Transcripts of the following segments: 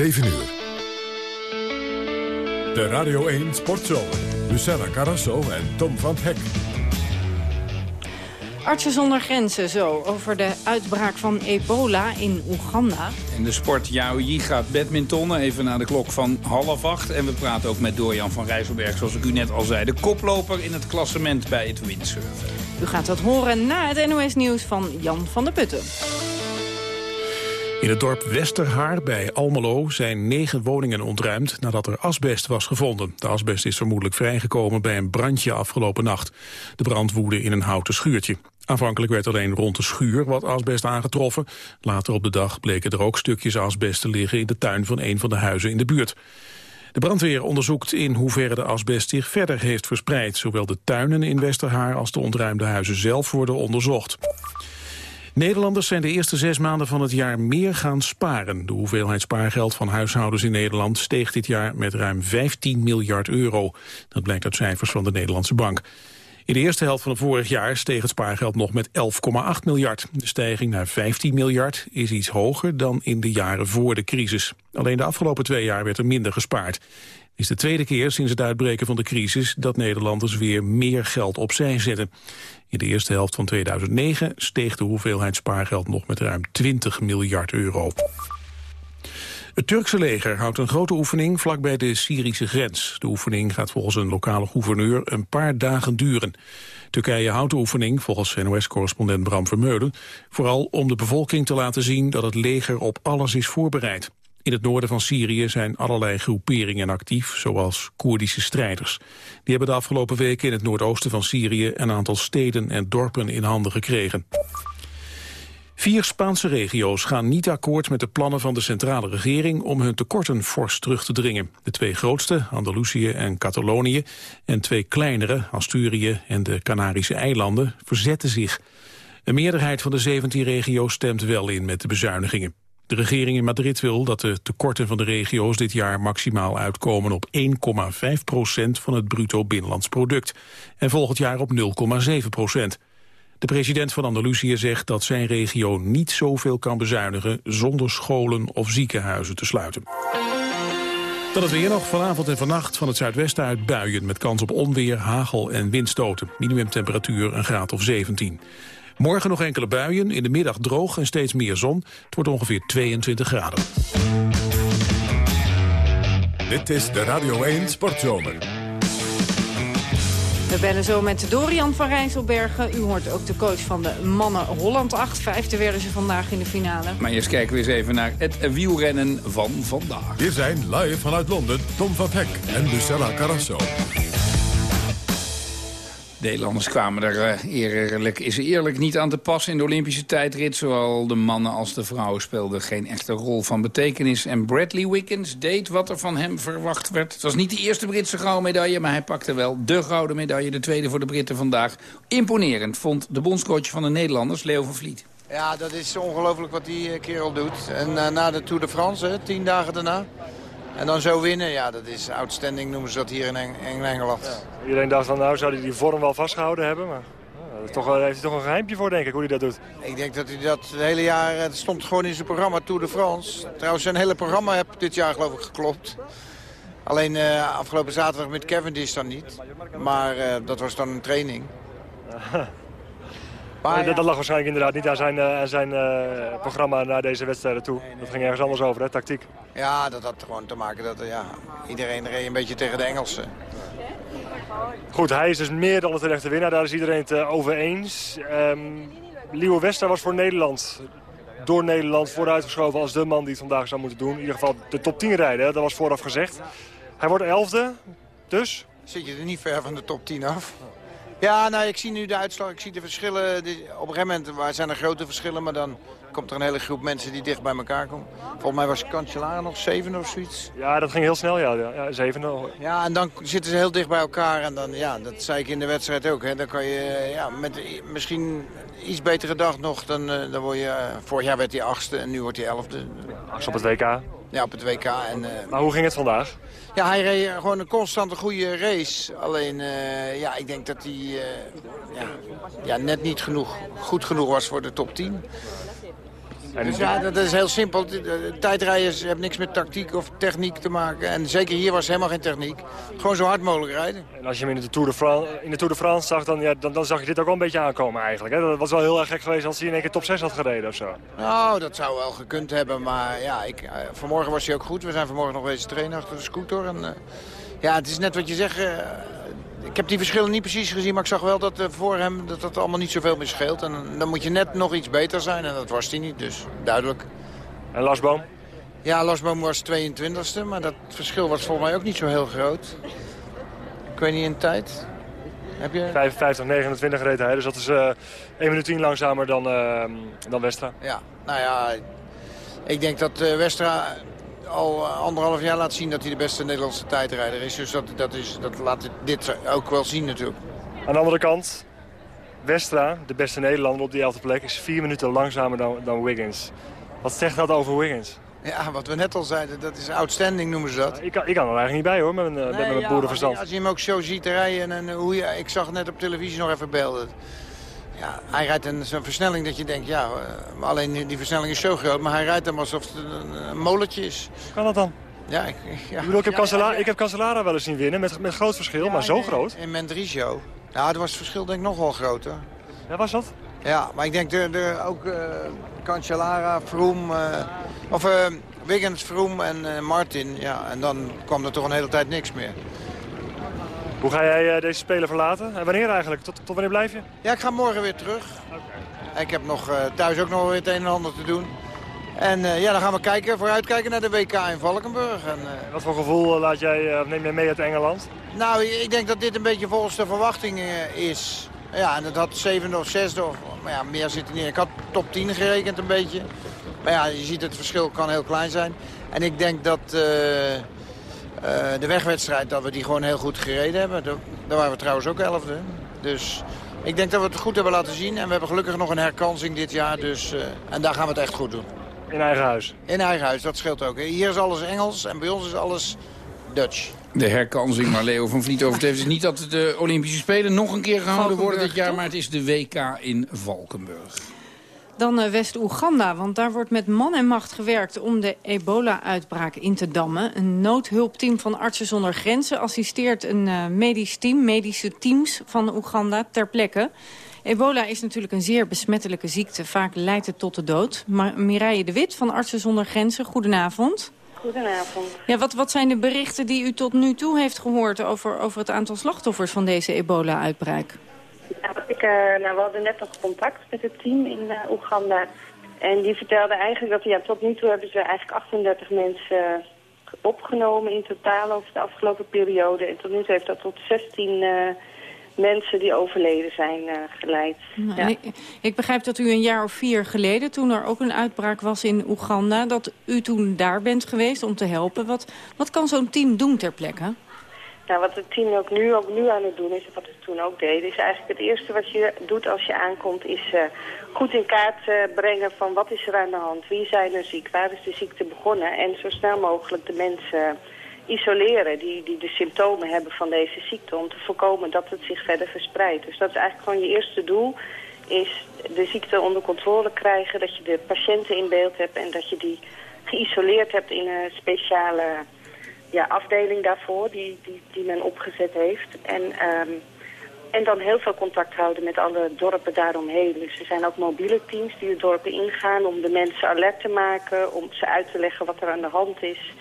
7 uur. De Radio 1 Sportshow. Luciana Carrasso en Tom van Hek. Artsen zonder grenzen zo over de uitbraak van ebola in Oeganda. In de sport Yaoyi gaat badmintonnen even naar de klok van half acht. En we praten ook met Dorian van Rijsselberg, zoals ik u net al zei. De koploper in het klassement bij het windsurfen. U gaat dat horen na het NOS-nieuws van Jan van der Putten. In het dorp Westerhaar bij Almelo zijn negen woningen ontruimd nadat er asbest was gevonden. De asbest is vermoedelijk vrijgekomen bij een brandje afgelopen nacht. De brand woedde in een houten schuurtje. Aanvankelijk werd alleen rond de schuur wat asbest aangetroffen. Later op de dag bleken er ook stukjes asbest te liggen in de tuin van een van de huizen in de buurt. De brandweer onderzoekt in hoeverre de asbest zich verder heeft verspreid. Zowel de tuinen in Westerhaar als de ontruimde huizen zelf worden onderzocht. Nederlanders zijn de eerste zes maanden van het jaar meer gaan sparen. De hoeveelheid spaargeld van huishoudens in Nederland steeg dit jaar met ruim 15 miljard euro. Dat blijkt uit cijfers van de Nederlandse Bank. In de eerste helft van het vorig jaar steeg het spaargeld nog met 11,8 miljard. De stijging naar 15 miljard is iets hoger dan in de jaren voor de crisis. Alleen de afgelopen twee jaar werd er minder gespaard. Is de tweede keer sinds het uitbreken van de crisis dat Nederlanders weer meer geld opzij zetten. In de eerste helft van 2009 steeg de hoeveelheid spaargeld nog met ruim 20 miljard euro. Het Turkse leger houdt een grote oefening vlakbij de Syrische grens. De oefening gaat volgens een lokale gouverneur een paar dagen duren. Turkije houdt de oefening, volgens NOS-correspondent Bram Vermeulen... vooral om de bevolking te laten zien dat het leger op alles is voorbereid. In het noorden van Syrië zijn allerlei groeperingen actief, zoals Koerdische strijders. Die hebben de afgelopen weken in het noordoosten van Syrië een aantal steden en dorpen in handen gekregen. Vier Spaanse regio's gaan niet akkoord met de plannen van de centrale regering om hun tekorten fors terug te dringen. De twee grootste, Andalusië en Catalonië, en twee kleinere, Asturië en de Canarische eilanden, verzetten zich. Een meerderheid van de 17 regio's stemt wel in met de bezuinigingen. De regering in Madrid wil dat de tekorten van de regio's dit jaar maximaal uitkomen op 1,5 procent van het bruto binnenlands product en volgend jaar op 0,7 procent. De president van Andalusië zegt dat zijn regio niet zoveel kan bezuinigen zonder scholen of ziekenhuizen te sluiten. Dan het weer nog vanavond en vannacht van het zuidwesten uit buien... met kans op onweer, hagel en windstoten. Minimumtemperatuur een graad of 17. Morgen nog enkele buien, in de middag droog en steeds meer zon. Het wordt ongeveer 22 graden. Dit is de Radio 1 Sportzomer. We bellen zo met Dorian van Rijsselbergen. U hoort ook de coach van de mannen Holland 8. Vijfde werden ze vandaag in de finale. Maar eerst kijken we eens even naar het wielrennen van vandaag. Hier zijn live vanuit Londen Tom van Hek en Lucella Carrasso. Nederlanders kwamen er uh, eerlijk, is eerlijk niet aan te pas in de Olympische tijdrit. Zowel de mannen als de vrouwen speelden geen echte rol van betekenis. En Bradley Wiggins deed wat er van hem verwacht werd. Het was niet de eerste Britse gouden medaille, maar hij pakte wel de gouden medaille. De tweede voor de Britten vandaag. Imponerend vond de bondscoach van de Nederlanders, Leo van Vliet. Ja, dat is ongelooflijk wat die eh, kerel doet. En uh, na de Tour de France, hè, tien dagen daarna... En dan zo winnen, ja, dat is outstanding noemen ze dat hier in, Eng in Engeland. Ja. Iedereen dacht van nou zou hij die vorm wel vastgehouden hebben, maar ja, toch, heeft hij toch een geheimpje voor denk ik, hoe hij dat doet. Ik denk dat hij dat het hele jaar, het stond gewoon in zijn programma Tour de France. Trouwens zijn hele programma heb dit jaar geloof ik geklopt. Alleen uh, afgelopen zaterdag met Cavendish dan niet. Maar uh, dat was dan een training. Maar, dat, dat, lag waarschijnlijk inderdaad niet aan zijn, uh, zijn uh, programma naar deze wedstrijden toe. Dat ging ergens anders over, hè, tactiek. Ja, dat had gewoon te maken dat ja, iedereen reed een beetje tegen de Engelsen. Goed, hij is dus meer dan een terechte winnaar. Daar is iedereen het uh, over eens. Um, Leo Wester was voor Nederland, door Nederland vooruitgeschoven als de man die het vandaag zou moeten doen. In ieder geval de top 10 rijden, dat was vooraf gezegd. Hij wordt elfde, dus... Zit je er niet ver van de top 10 af? Ja, nou, ik zie nu de uitslag. Ik zie de verschillen. Op een gegeven moment waar zijn er grote verschillen. Maar dan komt er een hele groep mensen die dicht bij elkaar komen. Volgens mij was Cancellara nog zeven of zoiets. Ja, dat ging heel snel, ja. ja zeven. Ja, en dan zitten ze heel dicht bij elkaar. En dan, ja, dat zei ik in de wedstrijd ook. Hè. Dan kan je ja, met misschien iets betere dag nog. Dan, dan word je, vorig jaar werd hij achtste en nu wordt hij elfde. Achtste op het WK. Ja, op het WK. En, uh, maar hoe ging het vandaag? Ja, hij reed gewoon een constante goede race. Alleen, uh, ja, ik denk dat hij uh, ja, ja, net niet genoeg, goed genoeg was voor de top 10. En dus ja, dat is heel simpel. Tijdrijders hebben niks met tactiek of techniek te maken. En zeker hier was helemaal geen techniek. Gewoon zo hard mogelijk rijden. En als je hem in de Tour de France, in de Tour de France zag, dan, ja, dan, dan zag je dit ook wel een beetje aankomen eigenlijk. Hè? Dat was wel heel erg gek geweest als hij in één keer top 6 had gereden of zo. Nou, dat zou wel gekund hebben. Maar ja, ik, uh, vanmorgen was hij ook goed. We zijn vanmorgen nog eens trainen achter de scooter. En, uh, ja, het is net wat je zegt. Uh, ik heb die verschillen niet precies gezien, maar ik zag wel dat uh, voor hem dat dat allemaal niet zoveel meer scheelt. En dan moet je net nog iets beter zijn en dat was hij niet, dus duidelijk. En Lasboom? Ja, Lasboom was 22e, maar dat verschil was volgens mij ook niet zo heel groot. Ik weet niet in tijd. Heb je... 55, 29 reed hij, dus dat is uh, 1 minuut 10 langzamer dan, uh, dan Westra. Ja, nou ja, ik denk dat Westra al anderhalf jaar laat zien dat hij de beste Nederlandse tijdrijder is. Dus dat, dat, is, dat laat dit ook wel zien natuurlijk. Aan de andere kant, Westra, de beste Nederlander op die elfde plek... is vier minuten langzamer dan, dan Wiggins. Wat zegt dat over Wiggins? Ja, wat we net al zeiden, dat is outstanding noemen ze dat. Ja, ik, kan, ik kan er eigenlijk niet bij hoor, met mijn, nee, met mijn boerenverstand. Als je, als je hem ook zo ziet rijden en hoe je, ik zag net op televisie nog even beelden. Ja, hij rijdt een zo'n versnelling dat je denkt, ja, alleen die versnelling is zo groot, maar hij rijdt hem alsof het een, een molentje is. Hoe kan dat dan? Ja, ik, ja. ik, bedoel, ik, heb ja, ja, ik heb Cancellara wel eens zien winnen, met, met groot verschil, maar zo groot. In Mendrisio. Ja, het was het verschil denk ik nog wel groter. Ja, was dat? Ja, maar ik denk de, de, ook uh, Cancellara, Vroom, uh, of uh, Wiggins, Vroom en Martin. Ja, en dan kwam er toch een hele tijd niks meer. Hoe ga jij uh, deze speler verlaten? En wanneer eigenlijk? Tot, tot wanneer blijf je? Ja, ik ga morgen weer terug. Okay. Ik heb nog, uh, thuis ook nog weer het een en ander te doen. En uh, ja, dan gaan we kijken, vooruitkijken naar de WK in Valkenburg. En, Wat voor gevoel laat jij, neem jij mee uit Engeland? Nou, ik denk dat dit een beetje volgens de verwachtingen is. Ja, en dat had zevende of zesde, of, maar ja, meer zit er niet. Ik had top 10 gerekend een beetje. Maar ja, je ziet het verschil kan heel klein zijn. En ik denk dat... Uh, de wegwedstrijd, dat we die gewoon heel goed gereden hebben. Daar waren we trouwens ook elfde. Dus ik denk dat we het goed hebben laten zien. En we hebben gelukkig nog een herkansing dit jaar. Dus, uh, en daar gaan we het echt goed doen. In eigen huis? In eigen huis, dat scheelt ook. Hier is alles Engels en bij ons is alles Dutch. De herkansing waar Leo van Vliet over heeft is niet dat de Olympische Spelen nog een keer gehouden worden dit jaar. Maar het is de WK in Valkenburg. Dan uh, West-Oeganda, want daar wordt met man en macht gewerkt om de ebola-uitbraak in te dammen. Een noodhulpteam van Artsen zonder Grenzen assisteert een uh, medisch team, medische teams van Oeganda ter plekke. Ebola is natuurlijk een zeer besmettelijke ziekte. Vaak leidt het tot de dood. Maar Mireille de Wit van Artsen zonder Grenzen, goedenavond. Goedenavond. Ja, wat, wat zijn de berichten die u tot nu toe heeft gehoord over, over het aantal slachtoffers van deze ebola-uitbraak? Nou, ik, uh, nou, we hadden net nog contact met het team in uh, Oeganda. En die vertelde eigenlijk dat ja, tot nu toe hebben ze eigenlijk 38 mensen opgenomen in totaal over de afgelopen periode. En tot nu toe heeft dat tot 16 uh, mensen die overleden zijn geleid. Nou, ja. ik, ik, begrijp dat u een jaar of vier geleden, toen er ook een uitbraak was in Oeganda, dat u toen daar bent geweest om te helpen. Wat, wat kan zo'n team doen ter plekke? Nou, wat het team ook nu, ook nu aan het doen is, wat het toen ook deed, is eigenlijk het eerste wat je doet als je aankomt, is uh, goed in kaart uh, brengen van wat is er aan de hand, wie zijn er ziek, waar is de ziekte begonnen en zo snel mogelijk de mensen isoleren die, die de symptomen hebben van deze ziekte om te voorkomen dat het zich verder verspreidt. Dus dat is eigenlijk gewoon je eerste doel, is de ziekte onder controle krijgen, dat je de patiënten in beeld hebt en dat je die geïsoleerd hebt in een speciale ja, afdeling daarvoor die, die, die men opgezet heeft. En, um, en dan heel veel contact houden met alle dorpen daaromheen. Dus er zijn ook mobiele teams die de dorpen ingaan om de mensen alert te maken, om ze uit te leggen wat er aan de hand is.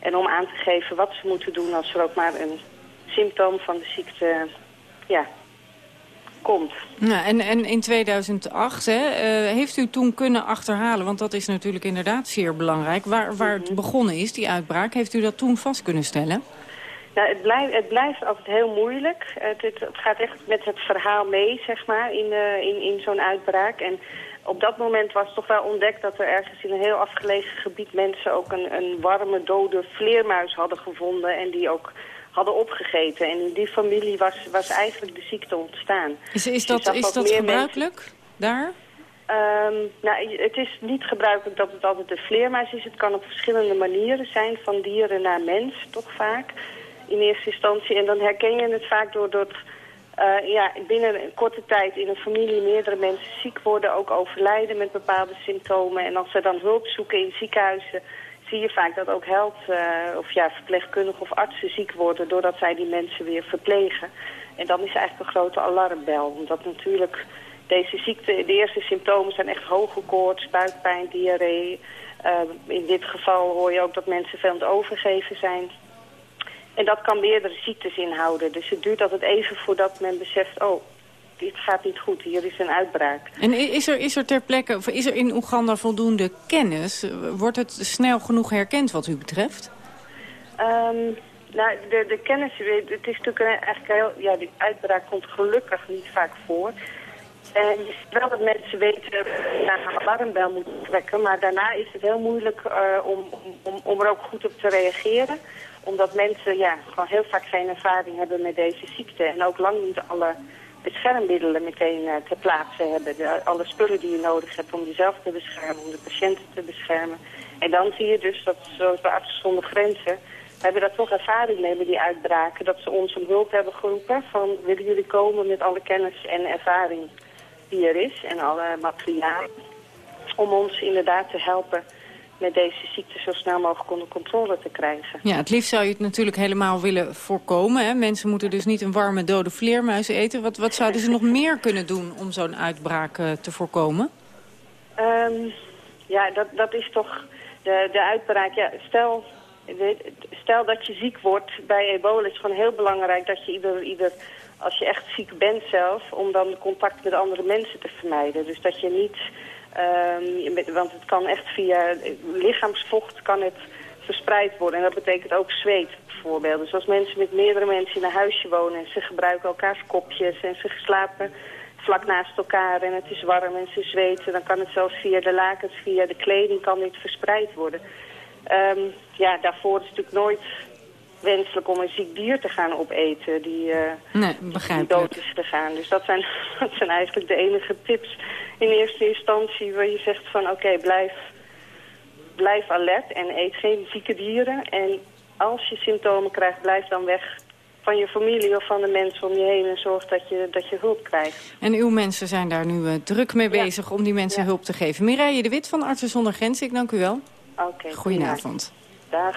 En om aan te geven wat ze moeten doen als er ook maar een symptoom van de ziekte ja, komt. Nou, en, en in 2008 hè, uh, heeft u toen kunnen achterhalen, want dat is natuurlijk inderdaad zeer belangrijk, waar, waar het begonnen is, die uitbraak. Heeft u dat toen vast kunnen stellen? Nou, het, blijft, het blijft altijd heel moeilijk. Het, het, het, gaat echt met het verhaal mee, zeg maar, in, uh, in, in zo'n uitbraak. En op dat moment was toch wel ontdekt dat er ergens in een heel afgelegen gebied mensen ook een, een warme, dode vleermuis hadden gevonden. En die ook hadden opgegeten. En in die familie was, was eigenlijk de ziekte ontstaan. Is, is dat, dus is dat gebruikelijk mensen... daar? Um, nou, het is niet gebruikelijk dat het altijd de vleermuis is. Het kan op verschillende manieren zijn, van dieren naar mens, toch vaak, in eerste instantie. En dan herken je het vaak door, door uh, ja, binnen een korte tijd in een familie meerdere mensen ziek worden, ook overlijden met bepaalde symptomen. En als ze dan hulp zoeken in ziekenhuizen, zie je vaak dat ook held, uh, of ja, verpleegkundigen of artsen ziek worden doordat zij die mensen weer verplegen. En dan is eigenlijk een grote alarmbel, omdat natuurlijk deze ziekte, de eerste symptomen zijn echt hoge koorts, buikpijn, diarree. Uh, in dit geval hoor je ook dat mensen veel aan het overgeven zijn. En dat kan meerdere ziektes inhouden. Dus het duurt altijd even voordat men beseft... oh, dit gaat niet goed, hier is een uitbraak. En is er, is er ter plekke, of is er in Oeganda voldoende kennis? Wordt het snel genoeg herkend wat u betreft? Um, nou, de, de kennis, het is natuurlijk eigenlijk heel... Ja, die uitbraak komt gelukkig niet vaak voor. En je ziet wel dat mensen weten naar een alarmbel moeten trekken. Maar daarna is het heel moeilijk uh, om, om, om er ook goed op te reageren omdat mensen ja, gewoon heel vaak geen ervaring hebben met deze ziekte. En ook lang niet alle beschermmiddelen meteen uh, ter plaatse hebben. De, alle spullen die je nodig hebt om jezelf te beschermen, om de patiënten te beschermen. En dan zie je dus dat, zoals bij Artsen Grenzen, we hebben daar toch ervaring mee met die uitbraken. Dat ze ons om hulp hebben geroepen van willen jullie komen met alle kennis en ervaring die er is en alle materialen. Om ons inderdaad te helpen met deze ziekte zo snel mogelijk onder controle te krijgen. Ja, het liefst zou je het natuurlijk helemaal willen voorkomen. Hè? Mensen moeten dus niet een warme dode vleermuis eten. Wat, wat zouden ze nog meer kunnen doen om zo'n uitbraak uh, te voorkomen? Um, ja, dat, dat is toch de, de uitbraak. Ja, stel, stel dat je ziek wordt bij ebola is het gewoon heel belangrijk dat je ieder, ieder als je echt ziek bent zelf, om dan contact met andere mensen te vermijden. Dus dat je niet Um, want het kan echt via lichaamsvocht kan het verspreid worden. En dat betekent ook zweet bijvoorbeeld. Dus als mensen met meerdere mensen in een huisje wonen... en ze gebruiken elkaars kopjes en ze slapen vlak naast elkaar... en het is warm en ze zweten... dan kan het zelfs via de lakens, via de kleding kan dit verspreid worden. Um, ja, daarvoor is natuurlijk nooit wenselijk om een ziek dier te gaan opeten die, uh, nee, die dood is gegaan. Dus dat zijn, dat zijn eigenlijk de enige tips in eerste instantie waar je zegt van oké, blijf, blijf alert en eet geen zieke dieren. En als je symptomen krijgt, blijf dan weg van je familie of van de mensen om je heen... en zorg dat je, dat je hulp krijgt. En uw mensen zijn daar nu uh, druk mee bezig om die mensen hulp te geven. Mireille de Wit van Artsen zonder Grenzen, ik dank u wel. Oké. Okay, Goedenavond. Dag.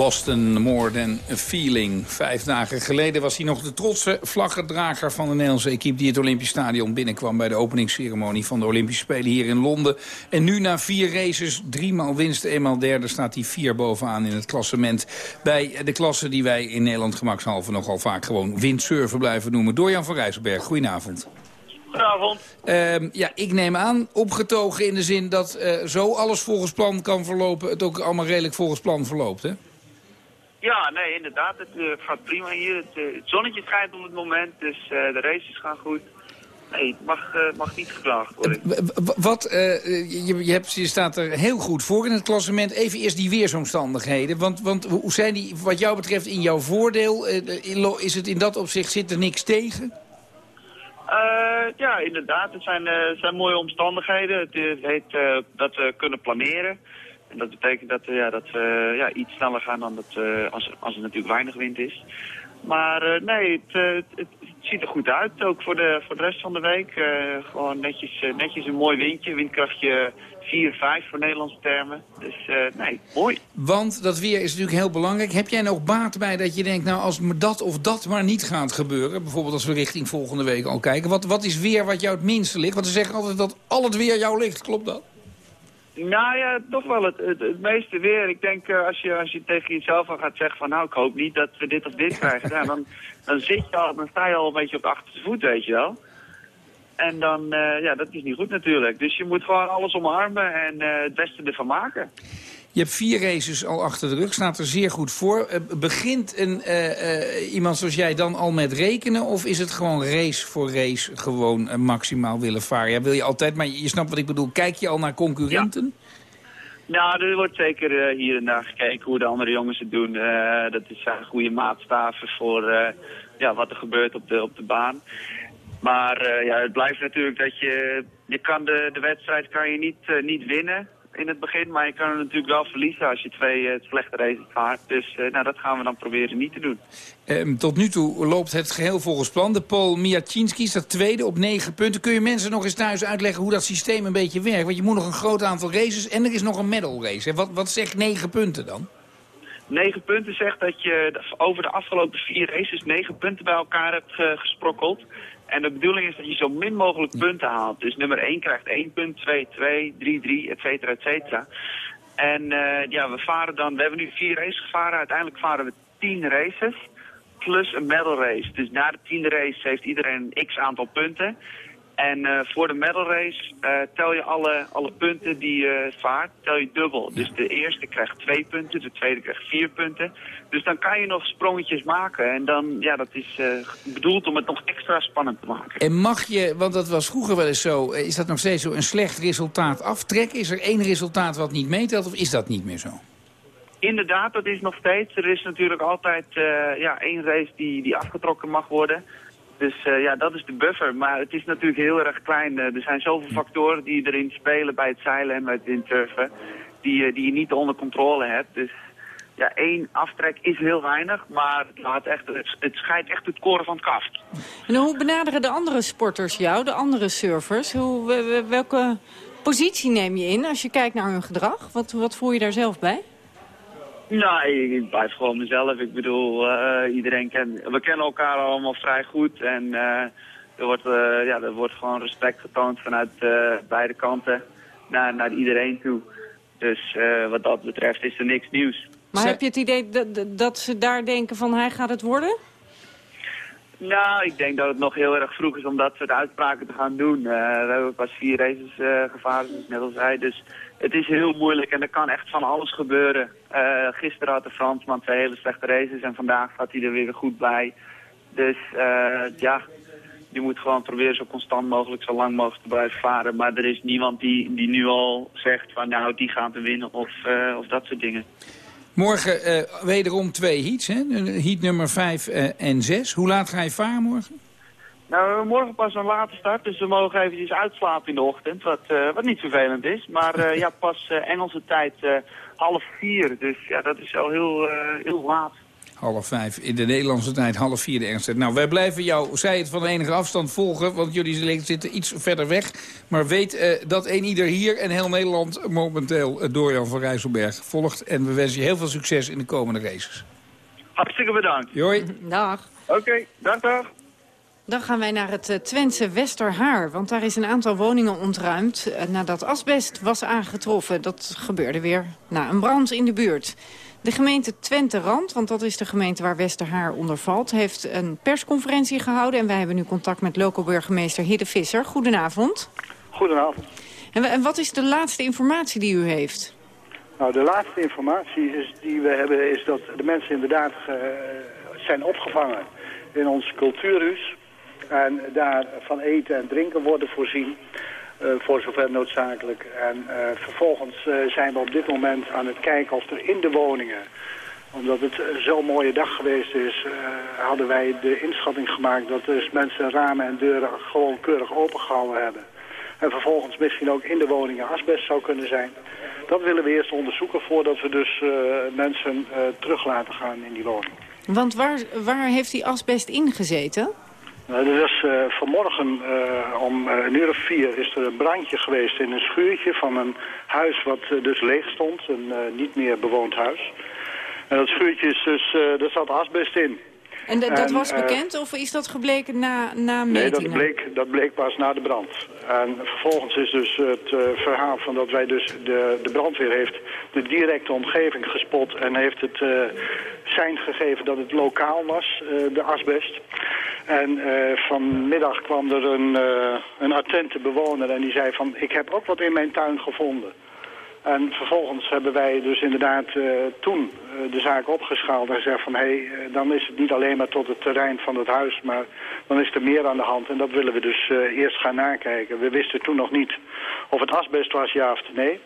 Boston More Than a Feeling. Vijf dagen geleden was hij nog de trotse vlaggedrager van de Nederlandse equipe... die het Olympisch Stadion binnenkwam bij de openingsceremonie van de Olympische Spelen hier in Londen. En nu na vier races, driemaal winst, eenmaal derde... staat hij vier bovenaan in het klassement. Bij de klasse die wij in Nederland gemakshalve nogal vaak gewoon windsurfen blijven noemen. Dorjan van Rijsselberg, goedenavond. Goedenavond. Ehm, ja, ik neem aan, opgetogen in de zin dat eh, zo alles volgens plan kan verlopen... het ook allemaal redelijk volgens plan verloopt, hè? Ja, nee, inderdaad. Het eh, gaat prima hier. Het, eh, het zonnetje schijnt op het moment, dus eh, de races gaan goed. Nee, het mag, mag niet geklaagd worden. Wat, je, je, hebt, je staat er heel goed voor in het klassement. Even eerst die weersomstandigheden. Want, want hoe zijn die wat jou betreft in jouw voordeel? Is het in dat opzicht, zit er niks tegen? Ja, inderdaad. Het zijn, zijn mooie omstandigheden. Het, heet dat we kunnen planeren. En dat betekent dat, we ja, dat we ja, iets sneller gaan dan dat, eh, als, als er natuurlijk weinig wind is. Maar eh, nee, het, eh, het, ziet er goed uit. Ook voor de, voor de rest van de week. Eh, gewoon netjes, eh, netjes een mooi windje. Windkrachtje 4, 5 voor Nederlandse termen. Dus eh, nee, mooi. Want dat weer is natuurlijk heel belangrijk. Heb jij nog baat bij dat je denkt, nou als dat of dat maar niet gaat gebeuren... bijvoorbeeld als we richting volgende week al kijken... wat, wat is weer wat jou het minste ligt? Want ze zeggen altijd dat al het weer jou ligt, klopt dat? Nou ja, toch wel het, het, meeste weer. Ik denk uh, als, je, als je tegen jezelf al gaat zeggen van nou ik hoop niet dat we dit of dit krijgen. ja, dan, dan, zit je al, dan sta je al een beetje op de achterste voet, weet je wel. En dan, uh, ja, dat is niet goed natuurlijk. Dus je moet gewoon alles omarmen en uh, het beste ervan maken. Je hebt vier races al achter de rug, staat er zeer goed voor. Uh, begint een, uh, iemand zoals jij dan al met rekenen... of is het gewoon race voor race gewoon maximaal willen varen? Ja, wil je altijd, maar je snapt wat ik bedoel. Kijk je al naar concurrenten? Ja. Nou, er wordt zeker hier en daar gekeken hoe de andere jongens het doen. dat is een goede maatstaven voor ja, wat er gebeurt op de, op de baan. Maar ja, het blijft natuurlijk dat je... Je kan de, de wedstrijd kan je niet, niet winnen in het begin, maar je kan het natuurlijk wel verliezen als je twee uh, slechte races vaart. Dus uh, nou, dat gaan we dan proberen niet te doen. Um, tot nu toe loopt het geheel volgens plan. De Paul Miacinski staat tweede op negen punten. Kun je mensen nog eens thuis uitleggen hoe dat systeem een beetje werkt? Want je moet nog een groot aantal races en er is nog een medal race. Wat, wat zegt negen punten dan? Negen punten zegt dat je over de afgelopen vier races negen punten bij elkaar hebt uh, gesprokkeld. En de bedoeling is dat je zo min mogelijk punten haalt. Dus nummer 1 krijgt 1 punt, 2, 2, 3, 3, et cetera, et cetera. En uh, ja, we varen dan, we hebben nu vier races gevaren. Uiteindelijk varen we 10 races plus een medal race. Dus na de tiende race heeft iedereen een x aantal punten. En uh, voor de medal race uh, tel je alle, alle punten die je vaart, tel je dubbel. Dus de eerste krijgt twee punten, de tweede krijgt vier punten. Dus dan kan je nog sprongetjes maken. En dan, ja, dat is uh, bedoeld om het nog extra spannend te maken. En mag je, want dat was vroeger wel eens zo, is dat nog steeds zo, een slecht resultaat aftrekken? Is er één resultaat wat niet meetelt of is dat niet meer zo? Inderdaad, dat is nog steeds. Er is natuurlijk altijd ja, één race die, die afgetrokken mag worden. Dus uh, ja, dat is de buffer. Maar het is natuurlijk heel erg klein. Uh, er zijn zoveel factoren die erin spelen bij het zeilen en bij het windsurfen. Die, uh, die je niet onder controle hebt. Dus ja, één aftrek is heel weinig, maar het, echt, het, het scheidt echt het koren van het kaft. En hoe benaderen de andere sporters jou, de andere surfers? Hoe, welke positie neem je in als je kijkt naar hun gedrag? Wat, wat voel je daar zelf bij? Nou, ik, blijf gewoon mezelf. Ik bedoel, uh, iedereen kent, we kennen elkaar allemaal vrij goed. En uh, er, wordt, uh, ja, er wordt gewoon respect getoond vanuit beide kanten naar, naar iedereen toe. Dus wat dat betreft is er niks nieuws. Maar heb je het idee dat, dat ze daar denken van hij gaat het worden? Nou, ik denk dat het nog heel erg vroeg is om dat soort uitspraken te gaan doen. we hebben pas vier races gevaren, zoals ik net al zei. Dus het is heel moeilijk en er kan echt van alles gebeuren. Uh, gisteren had de Fransman twee hele slechte races en vandaag gaat hij er weer goed bij. Dus uh, ja, je moet gewoon proberen zo constant mogelijk, zo lang mogelijk te blijven varen. Maar er is niemand die, die nu al zegt van nou, die gaat er winnen of, uh, of dat soort dingen. Morgen wederom twee heats, hè? Heat nummer 5 en 6. Hoe laat ga je varen morgen? Nou, morgen pas een late start, dus we mogen eventjes uitslapen in de ochtend, wat, uh, wat niet vervelend is. Maar uh, ja, pas uh, Engelse tijd half vier, dus ja, dat is al heel, heel laat. Half vijf in de Nederlandse tijd, half vier de Engelse tijd. Nou, wij blijven jou, zij het van enige afstand volgen, want jullie zitten iets verder weg. Maar weet dat een ieder hier en heel Nederland momenteel Dorian van Rijsselberg volgt. En we wensen je heel veel succes in de komende races. Hartstikke bedankt. Joi. Dag. Oké, dag dag. Dan gaan wij naar het uh, Twentse Westerhaar. Want daar is een aantal woningen ontruimd uh, nadat asbest was aangetroffen. Dat gebeurde weer na een brand in de buurt. De gemeente Twente-Rand, want dat is de gemeente waar Westerhaar onder valt... heeft een persconferentie gehouden. En wij hebben nu contact met lokale burgemeester Hidde Visser. Goedenavond. Goedenavond. En, en wat is de laatste informatie die u heeft? Nou, de laatste informatie is, die we hebben is dat de mensen inderdaad uh, zijn opgevangen in ons cultuurhuis. En daar van eten en drinken worden voorzien. Uh, voor zover noodzakelijk. En uh, vervolgens uh, zijn we op dit moment aan het kijken of er in de woningen... omdat het zo'n mooie dag geweest is... hadden wij de inschatting gemaakt dat dus mensen ramen en deuren gewoon keurig opengehouden hebben. En vervolgens misschien ook in de woningen asbest zou kunnen zijn. Dat willen we eerst onderzoeken voordat we dus mensen terug laten gaan in die woning. Want waar, waar heeft die asbest ingezeten? Er is uh, vanmorgen uh, om een uur of vier is er een brandje geweest in een schuurtje van een huis wat dus leeg stond. Een niet meer bewoond huis. En dat schuurtje is dus, daar zat asbest in. En dat was bekend of is dat gebleken na, na metingen? Nee, dat bleek, dat bleek pas na de brand. En vervolgens is dus het verhaal van dat wij dus de, de brandweer heeft de directe omgeving gespot en heeft het zijn gegeven dat het lokaal was, de asbest. En uh, vanmiddag kwam er een, uh, een attente bewoner en die zei van... ik heb ook wat in mijn tuin gevonden. En vervolgens hebben wij dus inderdaad uh, toen de zaak opgeschaald en gezegd van... hé, hey, dan is het niet alleen maar tot het terrein van het huis, maar dan is er meer aan de hand. En dat willen we dus eerst gaan nakijken. We wisten toen nog niet of het asbest was, ja of nee.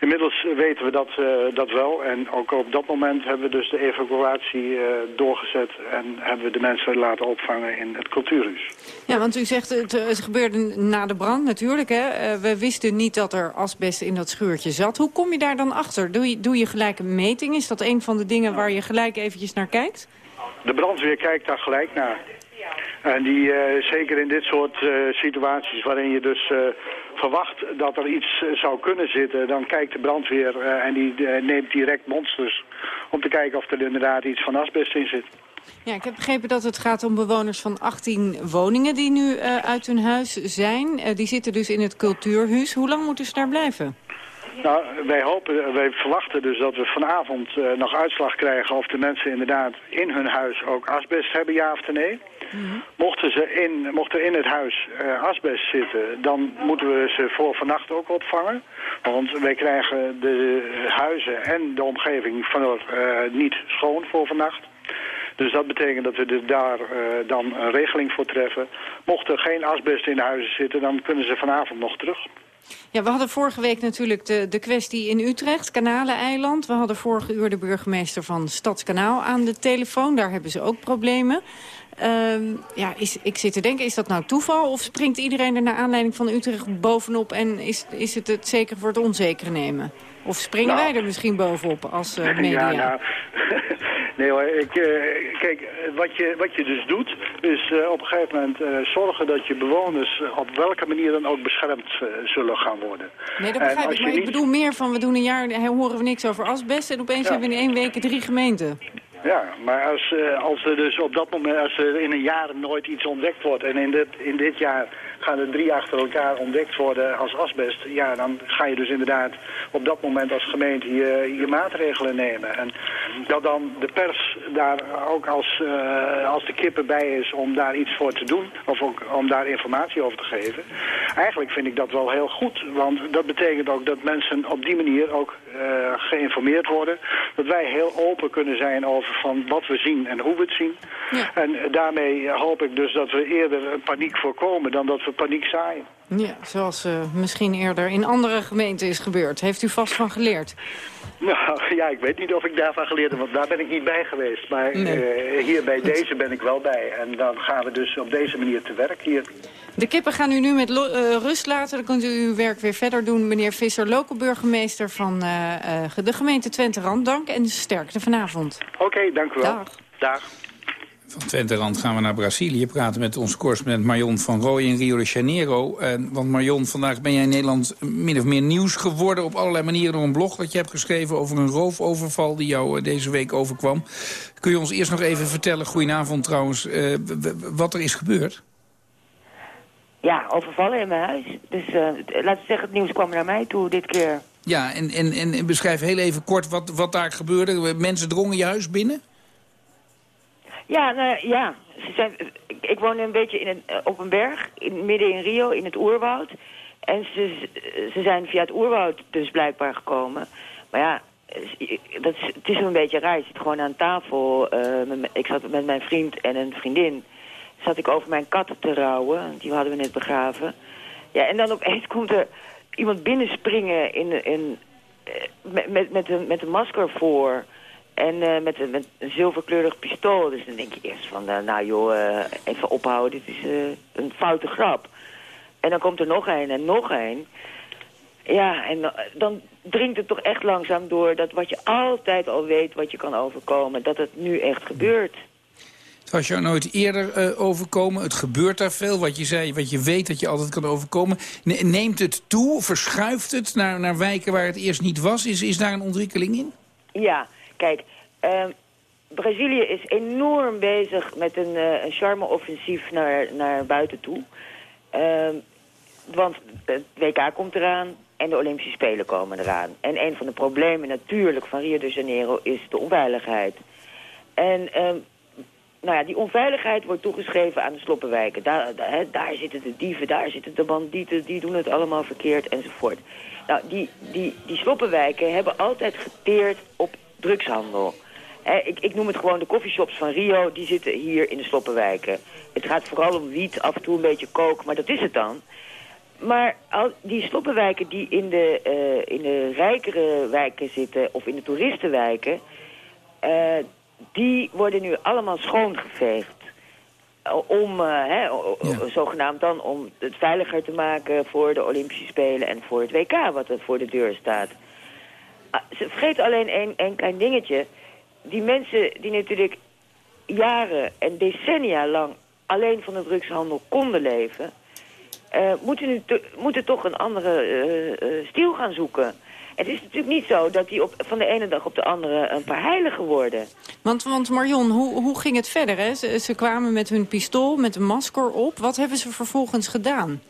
Inmiddels weten we dat, uh, dat wel. En ook op dat moment hebben we dus de evacuatie uh, doorgezet... en hebben we de mensen laten opvangen in het cultuurhuis. Ja, want u zegt het, het gebeurde na de brand natuurlijk. Hè? Uh, we wisten niet dat er asbest in dat schuurtje zat. Hoe kom je daar dan achter? Doe je, doe je gelijk een meting? Is dat een van de dingen waar je gelijk eventjes naar kijkt? De brandweer kijkt daar gelijk naar. En die, uh, zeker in dit soort uh, situaties waarin je dus uh, verwacht dat er iets zou kunnen zitten... dan kijkt de brandweer en die neemt direct monsters om te kijken of er inderdaad iets van asbest in zit. Ja, ik heb begrepen dat het gaat om bewoners van 18 woningen die nu uit hun huis zijn. die zitten dus in het cultuurhuis. Hoe lang moeten ze daar blijven? Nou, wij hopen, wij verwachten dus dat we vanavond uh, nog uitslag krijgen of de mensen inderdaad in hun huis ook asbest hebben, ja of nee. Mm -hmm. Mochten ze in, mocht er in het huis uh, asbest zitten, dan moeten we ze voor vannacht ook opvangen. Want wij krijgen de huizen en de omgeving van uh, niet schoon voor vannacht. Dus dat betekent dat we daar uh, dan een regeling voor treffen. Mocht er geen asbest in de huizen zitten, dan kunnen ze vanavond nog terug. Ja, we hadden vorige week natuurlijk de, de kwestie in Utrecht, Kanaleneiland. We hadden vorige uur de burgemeester van Stadskanaal aan de telefoon. Daar hebben ze ook problemen. Uh, ja, is, ik zit te denken, is dat nou toeval? Of springt iedereen er naar aanleiding van Utrecht bovenop... en is, is het het zeker voor het onzekere nemen? Of springen Nou. wij er misschien bovenop als eh, media? Ja, nou, nee hoor, ik, eh, kijk, wat je, wat je dus doet, is eh, op een gegeven moment eh, zorgen dat je bewoners op welke manier dan ook beschermd zullen gaan worden. Nee, dat begrijp ik. Maar ik bedoel meer van, we doen een jaar, horen we niks over asbest... en opeens Ja. hebben we in één week drie gemeenten. Ja, maar als, als er dus op dat moment, als er in een jaar nooit iets ontdekt wordt en in dit, in dit jaar gaan er drie achter elkaar ontdekt worden als asbest, ja, dan ga je dus inderdaad op dat moment als gemeente je, je maatregelen nemen. En dat dan de pers daar ook als, eh, als de kippen bij is om daar iets voor te doen, of ook om daar informatie over te geven. Eigenlijk vind ik dat wel heel goed, want dat betekent ook dat mensen op die manier ook eh, geïnformeerd worden. Dat wij heel open kunnen zijn over van wat we zien en hoe we het zien. En daarmee hoop ik dus dat we eerder paniek voorkomen dan dat we paniek zaaien. Ja, zoals eh, misschien eerder in andere gemeenten is gebeurd. Heeft u vast van geleerd? Nou ja, ik weet niet of ik daarvan geleerd heb, want daar ben ik niet bij geweest. Maar eh, hier bij deze ben ik wel bij. En dan gaan we dus op deze manier te werk hier. De kippen gaan u nu met eh, rust laten. Dan kunt u uw werk weer verder doen. Meneer Visser, lokale burgemeester van de gemeente Twente-Rand. Dank en sterkte vanavond. Oké, dank u wel. Dag. Dag. Van Twente-rand gaan we naar Brazilië praten met onze correspondent Marion van Rooij in Rio de Janeiro. Want Marion, vandaag ben jij in Nederland min of meer nieuws geworden... op allerlei manieren door een blog dat je hebt geschreven... over een roofoverval die jou eh, deze week overkwam. Kun je ons eerst nog even vertellen, goedenavond trouwens, eh, wat er is gebeurd? Ja, overvallen in mijn huis. Dus t- laten we zeggen, het nieuws kwam naar mij toe dit keer. Ja, en, en, en en beschrijf heel even kort wat, wat daar gebeurde. Mensen drongen je huis binnen? Ja, nou, ja. Ze zijn, ik, woon een beetje in een, eh, op een berg, in, midden in Rio, in het oerwoud. En ze, ze zijn via het oerwoud dus blijkbaar gekomen. Maar ja, eh, dat is, het is een beetje raar. Je zit gewoon aan tafel. eh, met, ik zat met mijn vriend en een vriendin. Zat ik over mijn kat te rouwen. Die hadden we net begraven. Ja, en dan opeens komt er iemand binnenspringen in, in, eh, met, met, met, een, met een masker voor. En eh, met, een, met een zilverkleurig pistool. Dus dan denk je eerst van, eh, nou joh, eh, even ophouden. Dit is een foute grap. En dan komt er nog een en nog een. Ja, en dan dringt het toch echt langzaam door... dat wat je altijd al weet wat je kan overkomen... dat het nu echt gebeurt. Het was jou nooit eerder overkomen. Het gebeurt daar veel. Wat je zei, wat je weet dat je altijd kan overkomen. Ne- neemt het toe? Verschuift het naar, naar wijken waar het eerst niet was? Is, is daar een ontwikkeling in? Ja, kijk, ehm, Brazilië is enorm bezig met een, eh, charme-offensief naar, naar buiten toe. Ehm, want het WK komt eraan en de Olympische Spelen komen eraan. En een van de problemen natuurlijk van Rio de Janeiro is de onveiligheid. En ehm, nou ja, die onveiligheid wordt toegeschreven aan de sloppenwijken. Daar, daar zitten de dieven, daar zitten de bandieten, die doen het allemaal verkeerd enzovoort. Nou, die, die, die sloppenwijken hebben altijd geteerd op drugshandel. Hè, ik, ik noem het gewoon de coffeeshops van Rio, die zitten hier in de sloppenwijken. Het gaat vooral om wiet, af en toe een beetje kook, maar dat is het dan. Maar al die sloppenwijken die in de, eh, in de rijkere wijken zitten, of in de toeristenwijken... eh, die worden nu allemaal schoongeveegd. Om, eh, o- zogenaamd dan, om het veiliger te maken voor de Olympische Spelen en voor het WK wat er voor de deur staat. Ze vergeten alleen één één klein dingetje. Die mensen die natuurlijk jaren en decennia lang alleen van de drugshandel konden leven... eh, moeten, nu te- moeten toch een andere eh, eh, stiel gaan zoeken. Het is natuurlijk niet zo dat die op, van de ene dag op de andere een paar heiligen worden. Want, want Marion, hoe, hoe ging het verder? Hè? Ze, ze kwamen met hun pistool, met een masker op. Wat hebben ze vervolgens gedaan?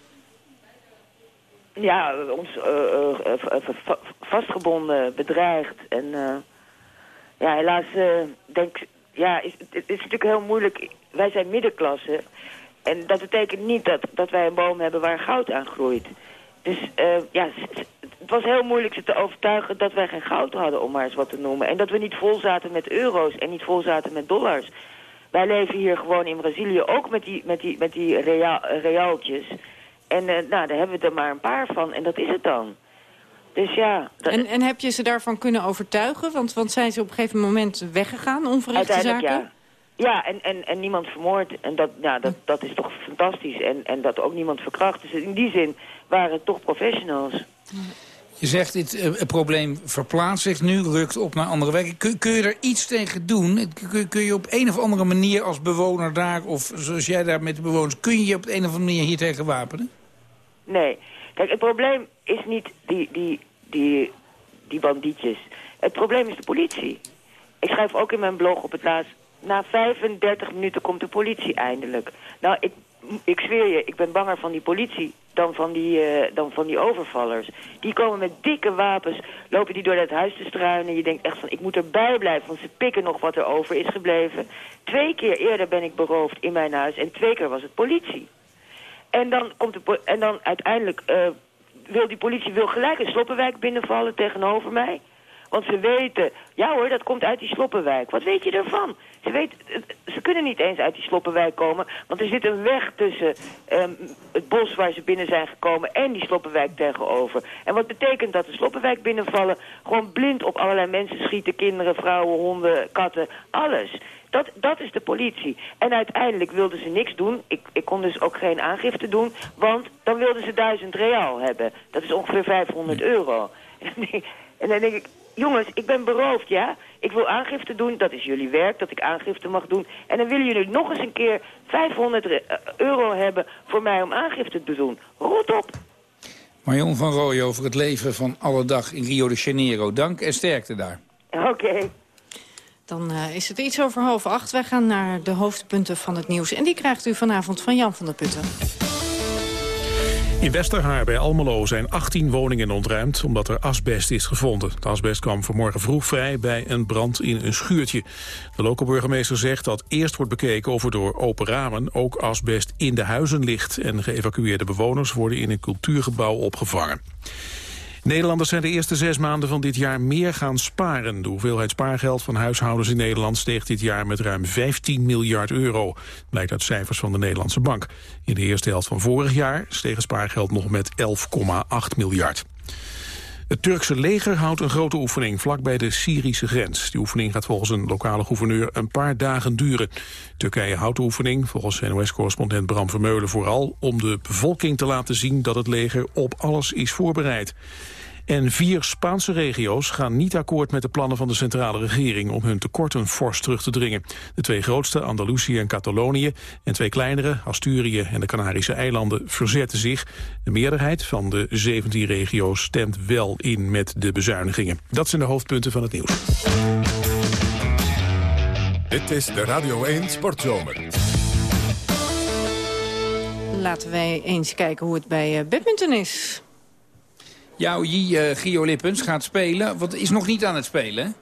Ja, ons eh, eh, eh, vastgebonden, bedreigd. En ja, helaas denk ja, is, het is natuurlijk heel moeilijk. Wij zijn middenklasse. En dat betekent niet dat, dat wij een boom hebben waar goud aan groeit. Dus ja, het was heel moeilijk ze te overtuigen dat wij geen goud hadden, om maar eens wat te noemen. En dat we niet vol zaten met euro's en niet vol zaten met dollars. Wij leven hier gewoon in Brazilië ook met die, met die, met die rea reaaltjes. En eh, nou, daar hebben we er maar een paar van en dat is het dan. Dus ja, dat- En, en heb je ze daarvan kunnen overtuigen? Want, want zijn ze op een gegeven moment weggegaan, onverrichte uiteindelijk zaken? ja. Ja, en, en, en niemand vermoord. En dat, ja, dat, dat is toch fantastisch. En, en dat ook niemand verkracht. Dus in die zin waren het toch professionals. Je zegt, dit uh, probleem verplaatst zich nu, rukt op naar andere wijken. Kun, kun, je er iets tegen doen? Kun, kun, je op een of andere manier als bewoner daar... of zoals jij daar met de bewoners... kun je je op een of andere manier hier tegen wapenen? Nee. Kijk, het probleem is niet die, die, die, die bandietjes. Het probleem is de politie. Ik schrijf ook in mijn blog op het laatst... na 35 minuten komt de politie eindelijk. Nou, ik, ik zweer je, ik ben banger van die politie dan van die, uh, dan van die overvallers. Die komen met dikke wapens, lopen die door dat huis te struinen. Je denkt echt van, ik moet erbij blijven, want ze pikken nog wat er over is gebleven. Twee keer eerder ben ik beroofd in mijn huis en twee keer was het politie. En dan, komt de en dan uiteindelijk uh, wil die politie wil gelijk een sloppenwijk binnenvallen tegenover mij. Want ze weten, ja hoor, dat komt uit die sloppenwijk. Wat weet je ervan? Ze, weet, ze kunnen niet eens uit die sloppenwijk komen, want er zit een weg tussen um, het bos waar ze binnen zijn gekomen en die sloppenwijk tegenover. En wat betekent dat de sloppenwijk binnenvallen? Gewoon blind op allerlei mensen schieten, kinderen, vrouwen, honden, katten, alles. Dat, dat is de politie. En uiteindelijk wilden ze niks doen. Ik, ik kon dus ook geen aangifte doen, want dan wilden ze duizend real hebben. Dat is ongeveer 500 euro. En dan denk ik, jongens, ik ben beroofd, ja? Ik wil aangifte doen, dat is jullie werk, dat ik aangifte mag doen. En dan willen jullie nog eens een keer 500 eh, euro hebben voor mij om aangifte te doen. Rot op! Marion van Rooij over het leven van alle dag in Rio de Janeiro. Dank en sterkte daar. Oké. Dan uh, is het iets over half acht. Wij gaan naar de hoofdpunten van het nieuws. En die krijgt u vanavond van Jan van der Putten. In Westerhaar bij Almelo zijn 18 woningen ontruimd omdat er asbest is gevonden. Het asbest kwam vanmorgen vroeg vrij bij een brand in een schuurtje. De lokale burgemeester zegt dat eerst wordt bekeken of er door open ramen ook asbest in de huizen ligt. En geëvacueerde bewoners worden in een cultuurgebouw opgevangen. Nederlanders zijn de eerste zes maanden van dit jaar meer gaan sparen. De hoeveelheid spaargeld van huishoudens in Nederland steeg dit jaar met ruim 15 miljard euro. Blijkt uit cijfers van de Nederlandse Bank. In de eerste helft van vorig jaar steeg het spaargeld nog met 11,8 miljard. Het Turkse leger houdt een grote oefening vlak bij de Syrische grens. Die oefening gaat volgens een lokale gouverneur een paar dagen duren. Turkije houdt de oefening, volgens NOS-correspondent Bram Vermeulen vooral... om de bevolking te laten zien dat het leger op alles is voorbereid. En vier Spaanse regio's gaan niet akkoord met de plannen van de centrale regering om hun tekorten fors terug te dringen. De twee grootste, Andalusië en Catalonië, en twee kleinere, Asturië en de Canarische eilanden, verzetten zich. De meerderheid van de 17 regio's stemt wel in met de bezuinigingen. Dat zijn de hoofdpunten van het nieuws. Dit is de Radio 1 Sportzomer. Laten wij eens kijken hoe het bij uh, badminton is. Jouw uh, Gio Lippens gaat spelen, want is nog niet aan het spelen,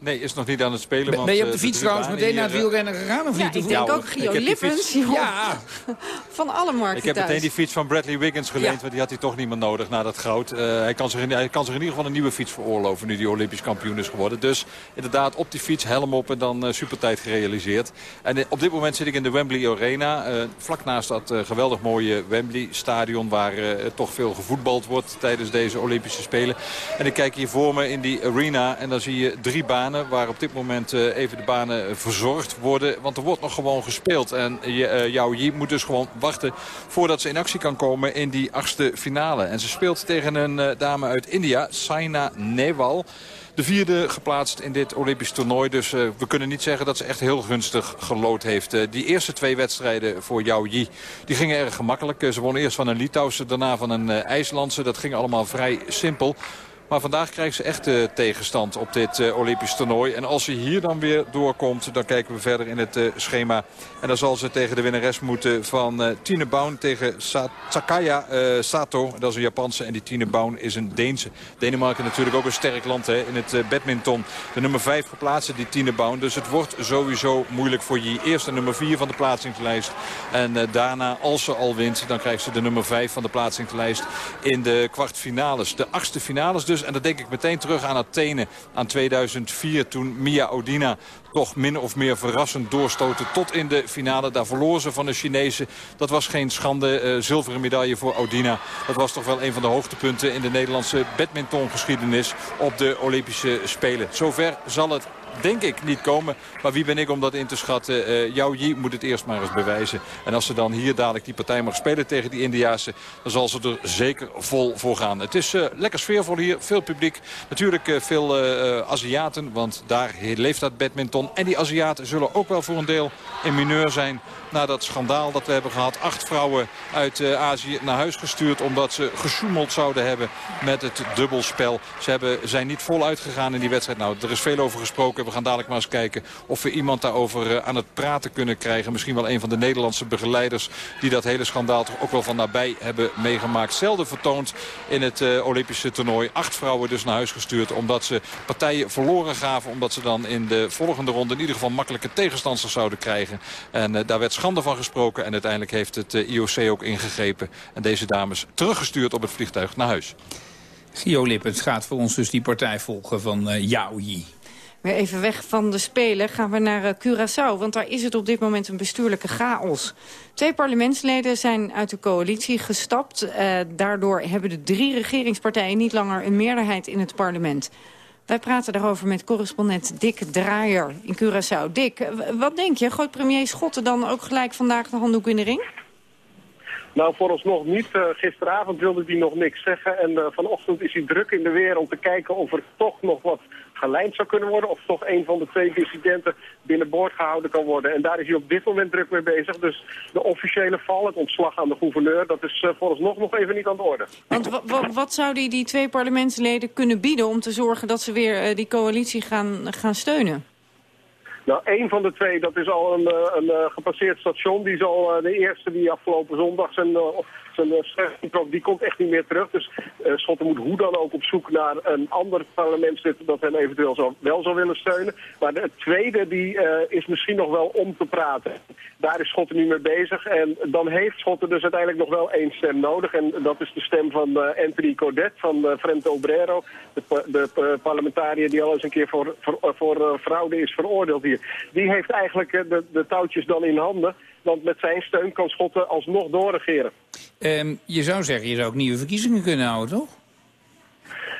Nee, is nog niet aan het spelen. Ben, ben je op de eh, fiets trouwens meteen naar het eh, wielrennen gegaan? Of ja, niet? ik denk ook Gio Lippens. Ja. Van alle markten Ik heb thuis. meteen die fiets van Bradley Wiggins geleend. Ja. Want die had hij toch niet meer nodig na dat goud. Uh, hij, kan zich in, hij kan zich in ieder geval een nieuwe fiets veroorloven. Nu die Olympisch kampioen is geworden. Dus inderdaad op die fiets, helm op en dan uh, supertijd gerealiseerd. En uh, op dit moment zit ik in de Wembley Arena. vlak naast dat geweldig mooie Wembley stadion. Waar toch veel gevoetbald wordt tijdens deze Olympische Spelen. En ik kijk hier voor me in die arena. En dan zie je drie banen waar op dit moment moment even de banen verzorgd worden. Want er wordt nog gewoon gespeeld. En Yao Yi moet dus gewoon wachten voordat ze in actie kan komen in die achtste finale. En ze speelt tegen een dame uit India, Saina Nehwal. De vierde geplaatst in dit Olympisch toernooi. Dus we kunnen niet zeggen dat ze echt heel gunstig gelood heeft. Die eerste twee wedstrijden voor Yao Yi die gingen erg gemakkelijk. Ze won eerst van een Litouwse, daarna van een IJslandse. Dat ging allemaal vrij simpel. Maar vandaag krijgt ze echt uh, tegenstand op dit uh, Olympisch toernooi. En als ze hier dan weer doorkomt, dan kijken we verder in het uh, schema. En dan zal ze tegen de winnares moeten van Tine Baun tegen Sa Sakaya Sato. Dat is een Japanse en die Tine Baun is een Deense. Denemarken natuurlijk ook een sterk land hè, in het badminton. De nummer 5 geplaatst, die Tine Baun. Dus het wordt sowieso moeilijk voor je. Eerst de nummer 4 van de plaatsingslijst. En daarna, als ze al wint, dan krijgt ze de nummer 5 van de plaatsingslijst in de kwartfinales. De achtste finales dus. En dan denk ik meteen terug aan Athene, aan 2004, toen Mia Odina toch min of meer verrassend doorstoten tot in de finale. Daar verloor ze van de Chinezen. Dat was geen schande. Uh, zilveren medaille voor Odina. Dat was toch wel een van de hoogtepunten in de Nederlandse badmintongeschiedenis op de Olympische Spelen. Zover zal het denk ik niet komen. Maar wie ben ik om dat in te schatten? Uh, Yao Yi moet het eerst maar eens bewijzen. En als ze dan hier dadelijk die partij mag spelen tegen die Indiaanse... dan zal ze er zeker vol voor gaan. Het is uh, lekker sfeervol hier, veel publiek. Natuurlijk uh, veel Aziaten, want daar leeft dat badminton. En die Aziaten zullen ook wel voor een deel in mineur zijn na dat schandaal dat we hebben gehad. Acht vrouwen uit uh, Azië naar huis gestuurd omdat ze gesjoemeld zouden hebben met het dubbelspel. Ze hebben, zijn niet vol uitgegaan in die wedstrijd. Nou, er is veel over gesproken. We gaan dadelijk maar eens kijken of we iemand daarover uh, aan het praten kunnen krijgen. Misschien wel een van de Nederlandse begeleiders die dat hele schandaal toch ook wel van nabij hebben meegemaakt. Zelden vertoond in het uh, Olympische toernooi. Acht vrouwen dus naar huis gestuurd omdat ze partijen verloren gaven. Omdat ze dan in de volgende ronde in ieder geval makkelijke tegenstanders zouden krijgen. En daar werd schande van gesproken. En uiteindelijk heeft het eh, IOC ook ingegrepen. En deze dames teruggestuurd op het vliegtuig naar huis. Gio Lippens gaat voor ons dus die partij volgen van uh, Yao Yi. Weer even weg van de Spelen gaan we naar uh, Curaçao. Want daar is het op dit moment een bestuurlijke chaos. Twee parlementsleden zijn uit de coalitie gestapt. Uh, daardoor hebben de drie regeringspartijen niet langer een meerderheid in het parlement. Wij praten daarover met correspondent Dick Draaier in Curaçao. Dick, wat denk je? Gooit premier Schotten dan ook gelijk vandaag de handdoek in de ring? Nou, vooralsnog niet. Uh, gisteravond wilde hij nog niks zeggen. En uh, vanochtend is hij druk in de weer om te kijken of er toch nog wat gelijnd zou kunnen worden. Of toch een van de twee dissidenten binnenboord gehouden kan worden. En daar is hij op dit moment druk mee bezig. Dus de officiële val, het ontslag aan de gouverneur, dat is uh, vooralsnog nog even niet aan de orde. Want wat zou die, die twee parlementsleden kunnen bieden om te zorgen dat ze weer die coalitie gaan, gaan steunen? Nou, één van de twee, dat is al een, een, een gepasseerd station. Die zal uh, de eerste die afgelopen zondag zijn, zijn die komt echt niet meer terug. Dus uh, Schotten moet hoe dan ook op zoek naar een ander parlementslid dat hen eventueel wel zou willen steunen. Maar de tweede die uh, is misschien nog wel om te praten. Daar is Schotten nu mee bezig. En dan heeft Schotten dus uiteindelijk nog wel één stem nodig. En dat is de stem van Anthony Cordet van Frente Obrero. De, de parlementariër die al eens een keer voor, voor, voor fraude is veroordeeld hier. Die heeft eigenlijk de, de touwtjes dan in handen. Want met zijn steun kan Schotten alsnog doorregeren. Um, je zou zeggen, je zou ook nieuwe verkiezingen kunnen houden, toch?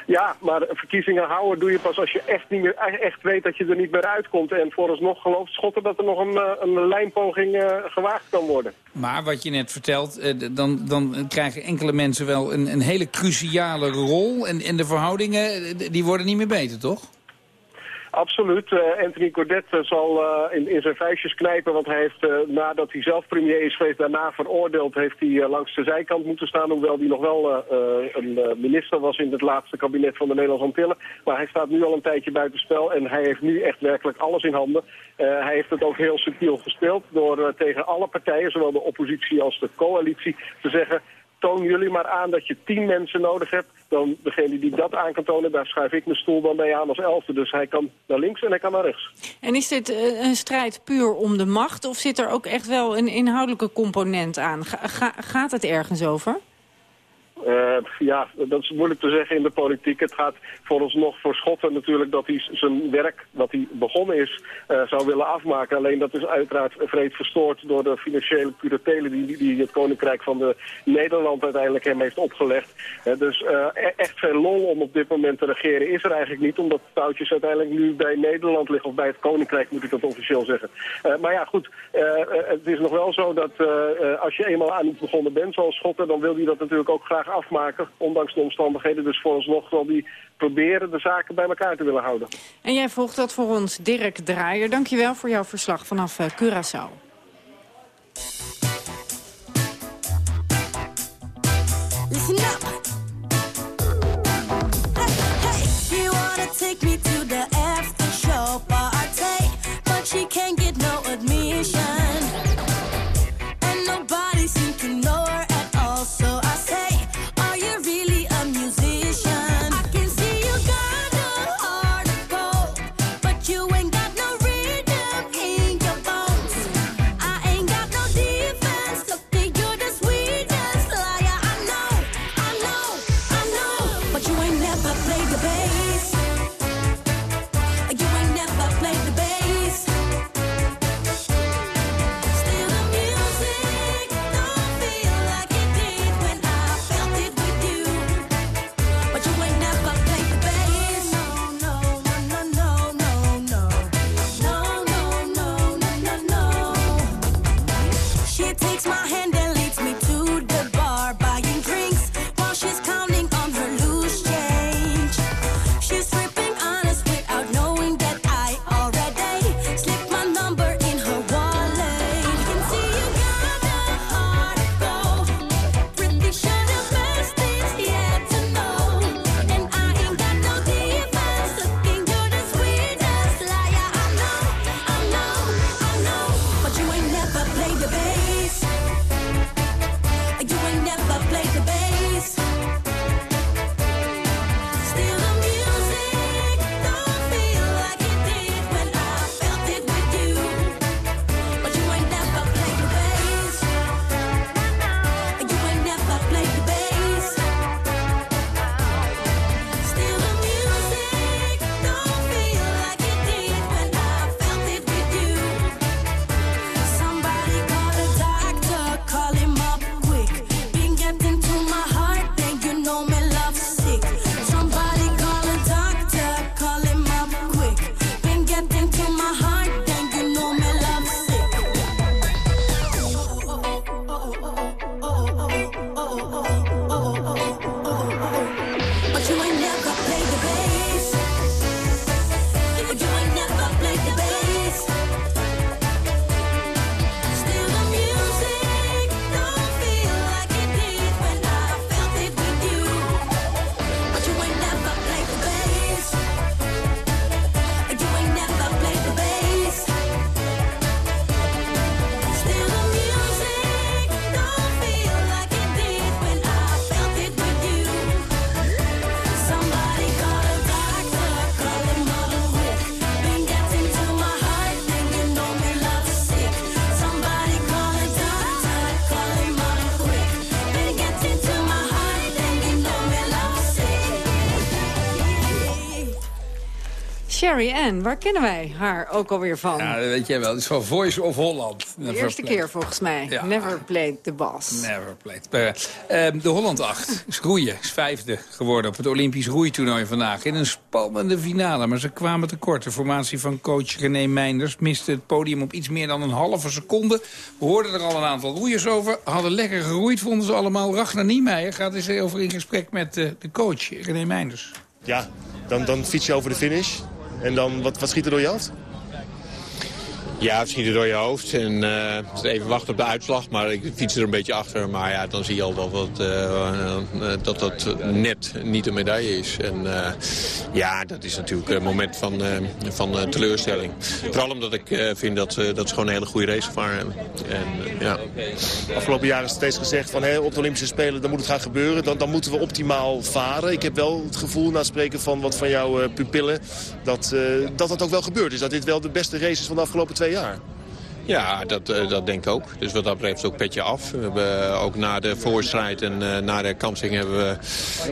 Ja, maar verkiezingen houden doe je pas als je echt, niet meer, echt weet dat je er niet meer uitkomt. En vooralsnog gelooft Schotten dat er nog een, een lijnpoging uh, gewaagd kan worden. Maar wat je net vertelt, uh, dan, dan krijgen enkele mensen wel een, een hele cruciale rol. En, en de verhoudingen, die worden niet meer beter, toch? Absoluut. Uh, Anthony Cordet uh, zal uh, in, in, zijn vuistjes knijpen, want hij heeft, nadat hij zelf premier is geweest, daarna veroordeeld, heeft hij langs de zijkant moeten staan, hoewel hij nog wel een minister was in het laatste kabinet van de Nederlandse Antillen. Maar hij staat nu al een tijdje buitenspel en hij heeft nu echt werkelijk alles in handen. hij heeft het ook heel subtiel gespeeld door tegen alle partijen, zowel de oppositie als de coalitie, te zeggen toon jullie maar aan dat je tien mensen nodig hebt. Dan degene die dat aan kan tonen, daar schuif ik mijn stoel dan mee aan als elfde. Dus hij kan naar links en hij kan naar rechts. En is dit uh, een strijd puur om de macht? Of zit er ook echt wel een inhoudelijke component aan? Ga, gaat het ergens over? Uh, ja, dat is moeilijk te zeggen in de politiek. Het gaat voor ons nog voor Schotten natuurlijk dat hij zijn werk, wat hij begonnen is, uh, zou willen afmaken. Alleen dat is uiteraard vreed verstoord door de financiële curatelen die, die het Koninkrijk van de Nederland uiteindelijk hem heeft opgelegd. Uh, dus echt veel lol om op dit moment te regeren is er eigenlijk niet, omdat de touwtjes uiteindelijk nu bij Nederland liggen, of bij het Koninkrijk moet ik dat officieel zeggen. maar ja, goed, het is nog wel zo dat als je eenmaal aan iets begonnen bent, zoals Schotten, dan wil hij dat natuurlijk ook graag afmaken, ondanks de omstandigheden. Dus vooralsnog zal die proberen de zaken bij elkaar te willen houden. En jij volgt dat voor ons, Dirk Draaier. Dankjewel voor jouw verslag vanaf uh, Curaçao. Listen up. Sherry Ann, waar kennen wij haar ook alweer van? Ja, dat weet jij wel. Het is van Voice of Holland. de eerste keer volgens mij. Ja. Never played the boss. Never played. Uh, uh, de Holland 8 is roeien. Is vijfde geworden op het Olympisch roeitoernooi vandaag. In een spannende finale, maar ze kwamen tekort. De formatie van coach René Meinders miste het podium op iets meer dan een halve seconde. We hoorden er al een aantal roeiers over. Hadden lekker geroeid, vonden ze allemaal. Ragnar Niemeyer gaat eens over in gesprek met uh, de coach René Meinders. Ja, dan, dan fiets je over de finish. En dan, wat, wat schiet er door je hoofd? Ja, het schiet door je hoofd. En uh, even wachten op de uitslag. Maar ik fiets er een beetje achter. Maar ja, dan zie je al dat dat, uh, dat, dat net niet een medaille is. En ja, dat is natuurlijk een moment van, van teleurstelling. Vooral omdat ik vind dat, dat ze gewoon een hele goede race gevaren hebben. En, ja. Afgelopen jaren is steeds gezegd van hey, op de Olympische Spelen dan moet het gaan gebeuren. Dan, dan moeten we optimaal varen. Ik heb wel het gevoel na het spreken van wat van jouw pupillen dat, dat dat ook wel gebeurd is. Dat dit wel de beste race is van de afgelopen twee Ja, dat, uh, dat denk ik ook. Dus wat dat betreft ook petje af. We hebben ook na de voorstrijd en uh, na de kampsing hebben we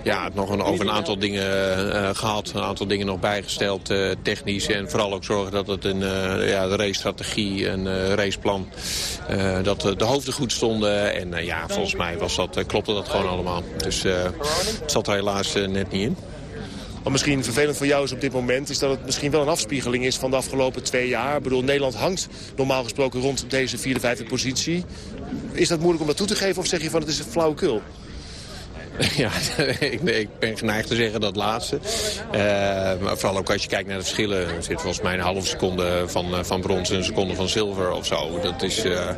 ja, nog een, over een aantal dingen uh, gehad. Een aantal dingen nog bijgesteld, technisch. En vooral ook zorgen dat het in ja, de racestrategie en raceplan... dat de hoofden goed stonden. En ja, volgens mij was dat, klopte dat gewoon allemaal. Dus het zat er helaas net niet in. Wat misschien vervelend voor jou is op dit moment... is dat het misschien wel een afspiegeling is van de afgelopen twee jaar. Ik bedoel, Nederland hangt normaal gesproken rond deze vierde, vijfde positie. Is dat moeilijk om dat toe te geven of zeg je van het is een flauwekul? Ja, ik, ik, ben geneigd te zeggen dat laatste. Uh, maar vooral ook als je kijkt naar de verschillen. Er zit volgens mij een halve seconde van, van brons en een seconde van zilver of zo. Dat is, uh,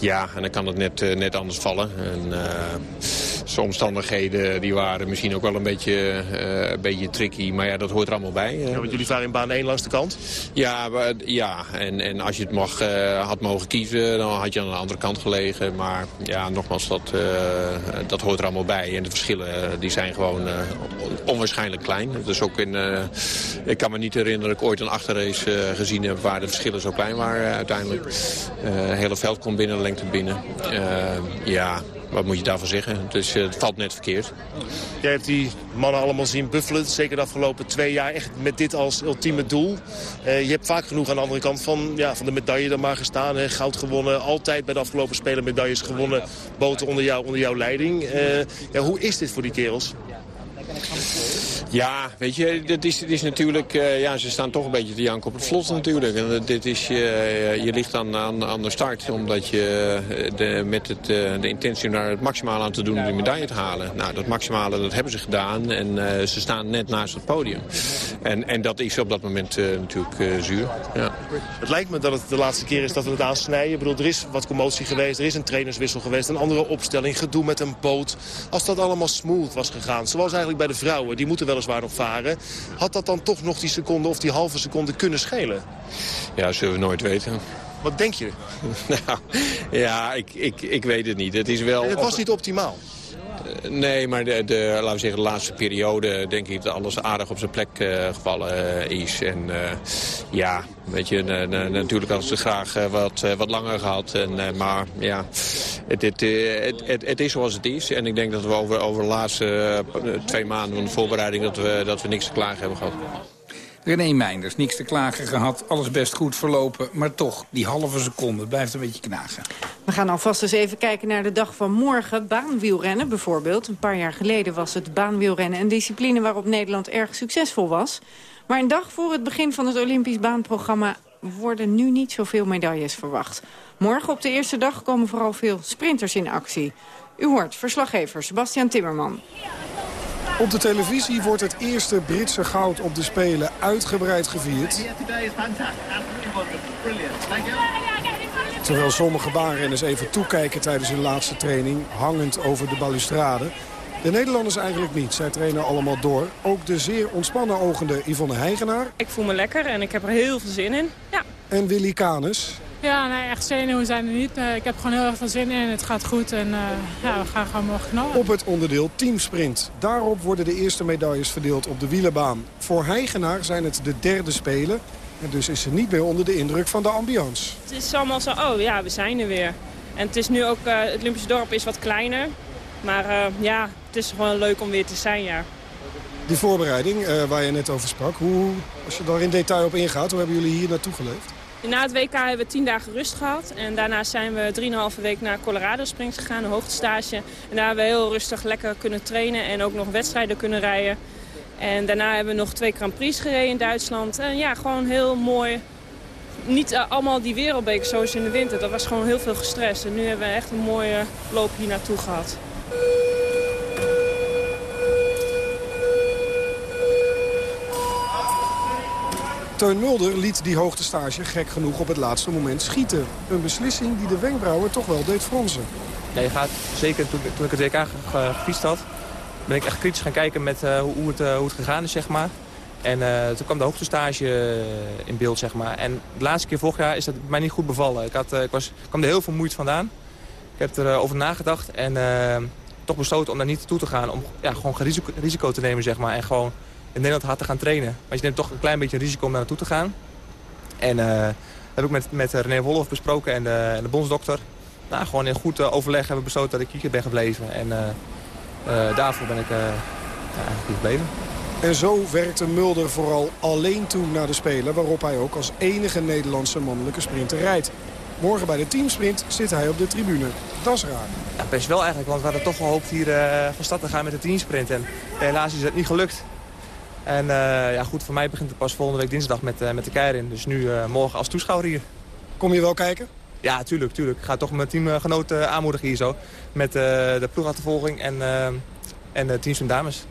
ja, en dan kan het net, net anders vallen. En, de omstandigheden die waren misschien ook wel een beetje, uh, een beetje tricky. Maar ja, dat hoort er allemaal bij. Ja, want jullie varen in baan 1 langs de kant? Ja, ja. En, en als je het mag, uh, had mogen kiezen, dan had je aan de andere kant gelegen. Maar ja, nogmaals, dat, uh, dat hoort er allemaal bij. En de verschillen die zijn gewoon onwaarschijnlijk klein. Dus ook in, ik kan me niet herinneren dat ik ooit een achterrace gezien heb... waar de verschillen zo klein waren uiteindelijk. het hele veld komt binnen, de lengte binnen. ja, wat moet je daarvan zeggen? Dus het valt net verkeerd. Jij hebt die mannen allemaal zien buffelen. Zeker de afgelopen twee jaar echt met dit als ultieme doel. Uh, je hebt vaak genoeg aan de andere kant van, ja, van de medaille dan maar gestaan. Goud gewonnen. Altijd bij de afgelopen Spelen medailles gewonnen. Boten onder, jou, onder jouw leiding. Uh, ja, hoe is dit voor die kerels? Ja, weet je, dit is, is natuurlijk, uh, ja, ze staan toch een beetje te janken op het vlot natuurlijk. En dit is, uh, je ligt aan, aan, aan de start omdat je de, met het, de intentie om het maximale aan te doen om die medaille te halen. Nou, dat maximale, dat hebben ze gedaan en ze staan net naast het podium. En, en dat is op dat moment natuurlijk zuur. Ja. Het lijkt me dat het de laatste keer is dat we het aansnijden. Ik bedoel, er is wat commotie geweest, er is een trainerswissel geweest, een andere opstelling, gedoe met een boot. Als dat allemaal smooth was gegaan, zoals eigenlijk bij de vrouwen, die moeten weliswaar nog varen. Had dat dan toch nog die seconde of die halve seconde kunnen schelen? Ja, zullen we nooit weten. Wat denk je? nou, ja, ik, ik, ik weet het niet. Het is wel... Het was niet optimaal. Nee, maar de, de, laten we zeggen, de laatste periode denk ik dat alles aardig op zijn plek uh, gevallen uh, is. En ja, weet je, natuurlijk hadden ze graag wat, wat langer gehad. En, maar ja, het, het, het, het is zoals het is. En ik denk dat we over, over de laatste twee maanden van de voorbereiding dat we, dat we niks te klagen hebben gehad. René Meinders, niks te klagen gehad, alles best goed verlopen. Maar toch, die halve seconde blijft een beetje knagen. We gaan alvast eens even kijken naar de dag van morgen. Baanwielrennen bijvoorbeeld. Een paar jaar geleden was het baanwielrennen een discipline waarop Nederland erg succesvol was. Maar een dag voor het begin van het Olympisch baanprogramma worden nu niet zoveel medailles verwacht. Morgen op de eerste dag komen vooral veel sprinters in actie. U hoort verslaggever Sebastian Timmerman. Op de televisie wordt het eerste Britse goud op de Spelen uitgebreid gevierd. Terwijl sommige baanrenners even toekijken tijdens hun laatste training... hangend over de balustrade. De Nederlanders eigenlijk niet. Zij trainen allemaal door. Ook de zeer ontspannen ogende Yvonne Heigenaar. Ik voel me lekker en ik heb er heel veel zin in. Ja. En Willy Canes. Ja, nee, echt zenuwen zijn er niet. Uh, ik heb gewoon heel erg veel zin in. Het gaat goed en uh, ja, we gaan gewoon morgen knallen. Op het onderdeel teamsprint. Daarop worden de eerste medailles verdeeld op de wielenbaan. Voor Heigenaar zijn het de derde spelen. En dus is ze niet meer onder de indruk van de ambiance. Het is allemaal zo, oh ja, we zijn er weer. En het is nu ook, uh, het Olympische dorp is wat kleiner. Maar ja, het is gewoon leuk om weer te zijn, ja. Die voorbereiding eh, waar je net over sprak, hoe, als je daar in detail op ingaat, hoe hebben jullie hier naartoe geleefd? Na het WK hebben we tien dagen rust gehad. En daarna zijn we 3,5 week naar Colorado Springs gegaan, een hoogtestage. En daar hebben we heel rustig lekker kunnen trainen en ook nog wedstrijden kunnen rijden. En daarna hebben we nog twee Grand Prix gereden in Duitsland. En ja, gewoon heel mooi. Niet eh, allemaal die wereldbeker zoals in de winter. Dat was gewoon heel veel gestrest. En nu hebben we echt een mooie loop hier naartoe gehad. Teun Mulder liet die hoogtestage gek genoeg op het laatste moment schieten. Een beslissing die de wenkbrauwen toch wel deed fronsen. Ja, je gaat, zeker toen, toen ik het WK gefietst had, ben ik echt kritisch gaan kijken met uh, hoe, het, uh, hoe het gegaan is, zeg maar. En uh, toen kwam de hoogtestage in beeld, zeg maar. En de laatste keer vorig jaar is dat mij niet goed bevallen. Ik, had, ik, was, kwam er heel veel moeite vandaan. Ik heb erover over nagedacht en toch besloten om daar niet naartoe te gaan. Om ja, gewoon risico, risico te nemen, zeg maar. En gewoon in Nederland hard te gaan trainen. Want je neemt toch een klein beetje een risico om daar naartoe te gaan. En uh, dat heb ik met, met René Wolf besproken en de, en de bondsdokter. Nou, gewoon in goed overleg hebben we besloten dat ik hier ben gebleven. En daarvoor ben ik ja, hier gebleven. En zo werkte Mulder vooral alleen toe naar de Spelen... waarop hij ook als enige Nederlandse mannelijke sprinter rijdt. Morgen bij de teamsprint zit hij op de tribune. Dat is raar. Ja, best wel eigenlijk, want we hadden toch gehoopt hier van start te gaan met de teamsprint. En helaas is het niet gelukt. En uh, ja, goed, voor mij begint het pas volgende week dinsdag met, uh, met de Keirin. Dus nu uh, morgen als toeschouwer hier. Kom je wel kijken? Ja, tuurlijk, tuurlijk. Ik ga toch mijn teamgenoten aanmoedigen hier zo. Met de ploegachtervolging en, en de teams van dames.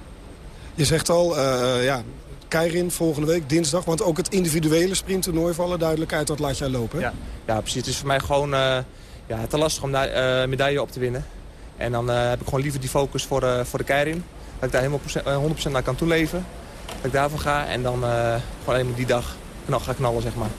Je zegt al, ja, Keirin volgende week, dinsdag. Want ook het individuele sprinttoernooi vallen duidelijk uit. Dat laat jij lopen, Ja, ja precies. Het is voor mij gewoon ja, te lastig om daar medaille op te winnen. En dan heb ik gewoon liever die focus voor, voor de Keirin. Dat ik daar helemaal 100% naar kan toeleven dat ik daarvan ga. En dan uh, gewoon alleen maar die dag knal, ga knallen, zeg maar.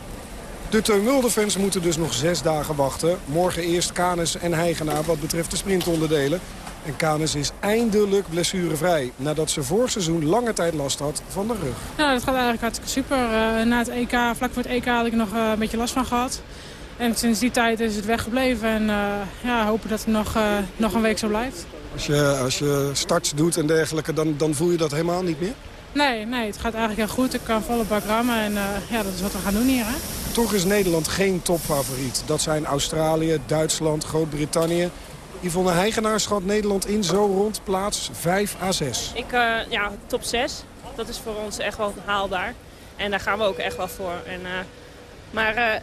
De Teun Mulder-fans moeten dus nog zes dagen wachten. Morgen eerst Canis en Heigenaar wat betreft de sprintonderdelen. En Canis is eindelijk blessurevrij. Nadat ze vorig seizoen lange tijd last had van de rug. Ja, dat gaat eigenlijk hartstikke super. Uh, na het EK, vlak voor het EK had ik nog uh, een beetje last van gehad. En sinds die tijd is het weggebleven. En uh, ja, hopen dat het nog, nog een week zo blijft. Als je, als je starts doet en dergelijke, dan, dan voel je dat helemaal niet meer? Nee, nee, het gaat eigenlijk heel goed. Ik kan volle bak rammen en uh, ja, dat is wat we gaan doen hier. Hè? Toch is Nederland geen topfavoriet. Dat zijn Australië, Duitsland, Groot-Brittannië. Yvonne Heigenaar schat Nederland in zo rond plaats 5 à 6. Ik, uh, ja, top 6. Dat is voor ons echt wel haalbaar. En daar gaan we ook echt wel voor. En, uh, maar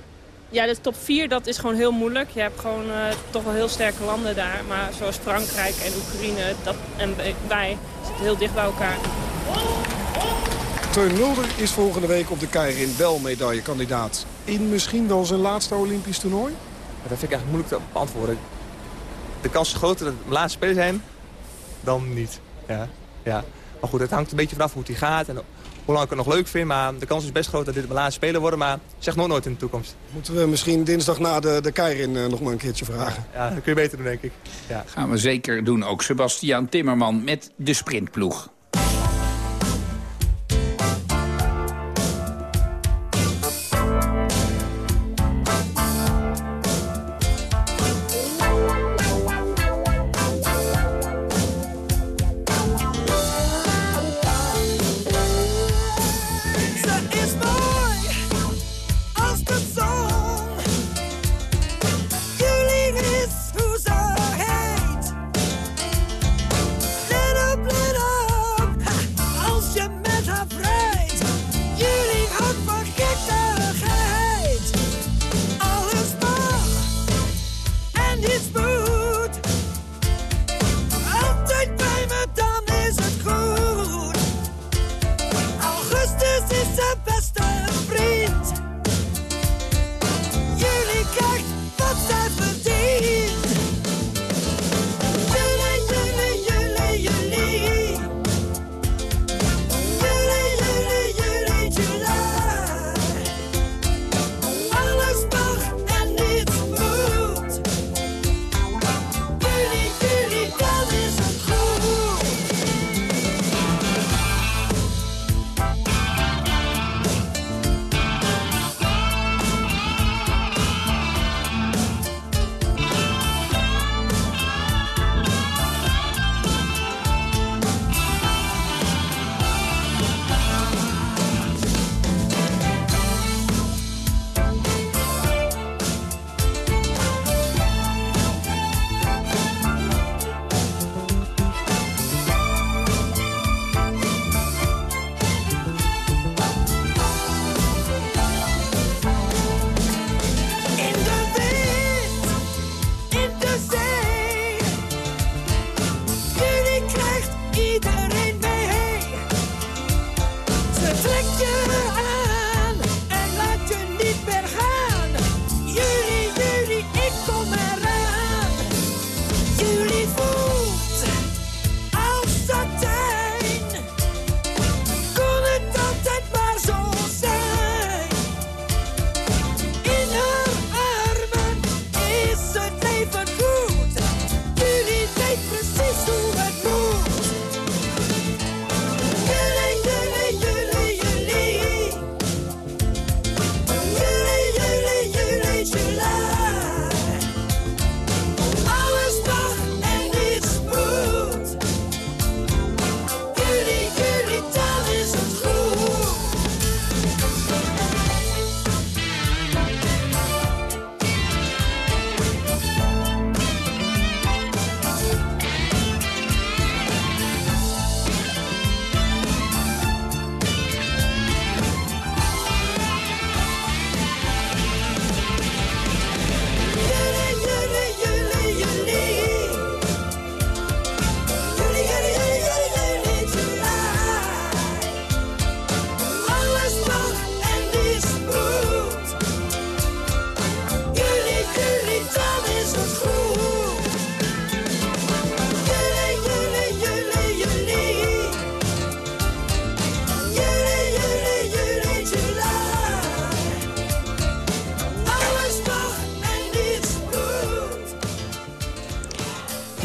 ja, de top 4 dat is gewoon heel moeilijk. Je hebt gewoon toch wel heel sterke landen daar. Maar zoals Frankrijk en Oekraïne dat, en wij zitten heel dicht bij elkaar. Teun Mulder is volgende week op de Keirin wel medaillekandidaat. In misschien wel zijn laatste Olympisch toernooi? Dat vind ik eigenlijk moeilijk te beantwoorden. De kans is groter dat het mijn laatste spelen zijn dan niet. Ja, ja. Maar goed, het hangt een beetje vanaf hoe het gaat en hoe lang ik het nog leuk vind. Maar de kans is best groot dat dit mijn laatste spelen worden. Maar zeg nog nooit in de toekomst. Moeten we misschien dinsdag na de, de Keirin uh, nog maar een keertje vragen? Ja, dat kun je beter doen, denk ik. Ja. Gaan we zeker doen. Ook Sebastian Timmerman met de sprintploeg.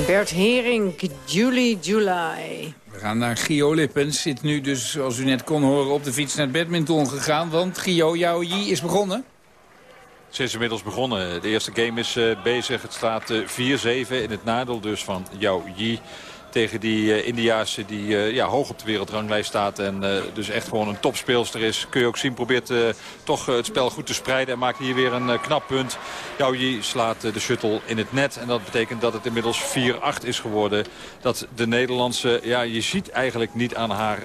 Bert Hering, Julie July. We gaan naar Gio Lippens. Zit nu dus, zoals u net kon horen, op de fiets naar het badminton gegaan. Want Gio, jouw Yi is begonnen. Ze is inmiddels begonnen. De eerste game is uh, bezig. Het staat uh, 4-7 in het nadeel dus van Yao Yi tegen die uh, Indiaanse die uh, ja, hoog op de wereldranglijst staat. En uh, dus echt gewoon een topspeelster is. Kun je ook zien, probeert toch het spel goed te spreiden. En maakt hier weer een knap punt. Jouji slaat de shuttle in het net. En dat betekent dat het inmiddels 4-8 is geworden. Dat de Nederlandse, ja, je ziet eigenlijk niet aan haar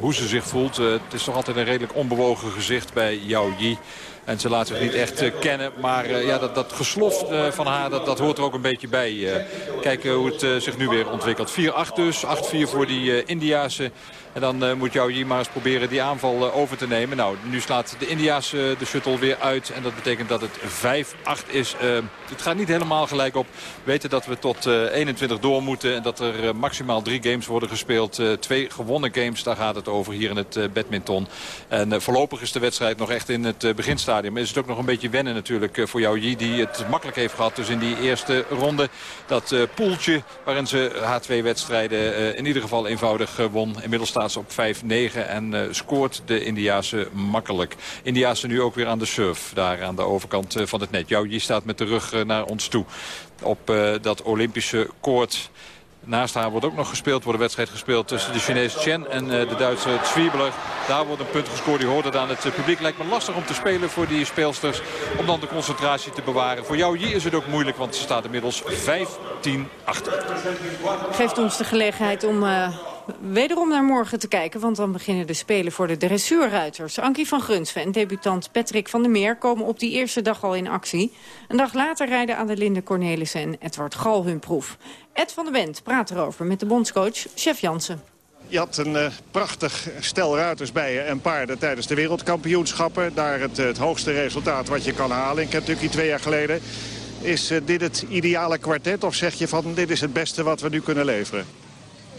hoe ze zich voelt. het is toch altijd een redelijk onbewogen gezicht bij Jouji. En ze laat zich niet echt uh, kennen. Maar uh, ja, dat, dat gesloft uh, van haar, dat, dat hoort er ook een beetje bij. kijken hoe het zich nu weer ontwikkelt. 4-8 dus. 8-4 voor die Indiase. En dan uh, moet jou hier maar eens proberen die aanval uh, over te nemen. Nou, nu slaat de India's uh, de shuttle weer uit. En dat betekent dat het 5-8 is. het gaat niet helemaal gelijk op. We weten dat we tot 21 door moeten. En dat er maximaal drie games worden gespeeld. twee gewonnen games, daar gaat het over hier in het badminton. En voorlopig is de wedstrijd nog echt in het beginstadium. Is het ook nog een beetje wennen natuurlijk voor jou, Yi. Die het makkelijk heeft gehad dus in die eerste ronde. Dat poeltje waarin ze H2-wedstrijden in ieder geval eenvoudig won. Inmiddels staat op 5-9 en uh, scoort de Indiase makkelijk. Indiase nu ook weer aan de surf, daar aan de overkant uh, van het net. Jouw, staat met de rug uh, naar ons toe op dat Olympische koord. Naast haar wordt ook nog gespeeld, wordt een wedstrijd gespeeld tussen de Chinese Chen en de Duitse Zwiebler. Daar wordt een punt gescoord, die hoort het aan het publiek. Lijkt me lastig om te spelen voor die speelsters, om dan de concentratie te bewaren. Voor jou hier is het ook moeilijk, want ze staat inmiddels 15 achter. Geeft ons de gelegenheid om wederom naar morgen te kijken. Want dan beginnen de Spelen voor de dressuurruiters. Ankie van Grunsven en debutant Patrick van der Meer... komen op die eerste dag al in actie. Een dag later rijden Adelinde Cornelissen en Edward Gal hun proef. Ed van der Bent praat erover met de bondscoach Chef Jansen. Je had een uh, prachtig stel ruiters bij je en paarden tijdens de wereldkampioenschappen. Daar het, het hoogste resultaat wat je kan halen in Kentucky twee jaar geleden. Is uh, dit het ideale kwartet of zeg je van dit is het beste wat we nu kunnen leveren?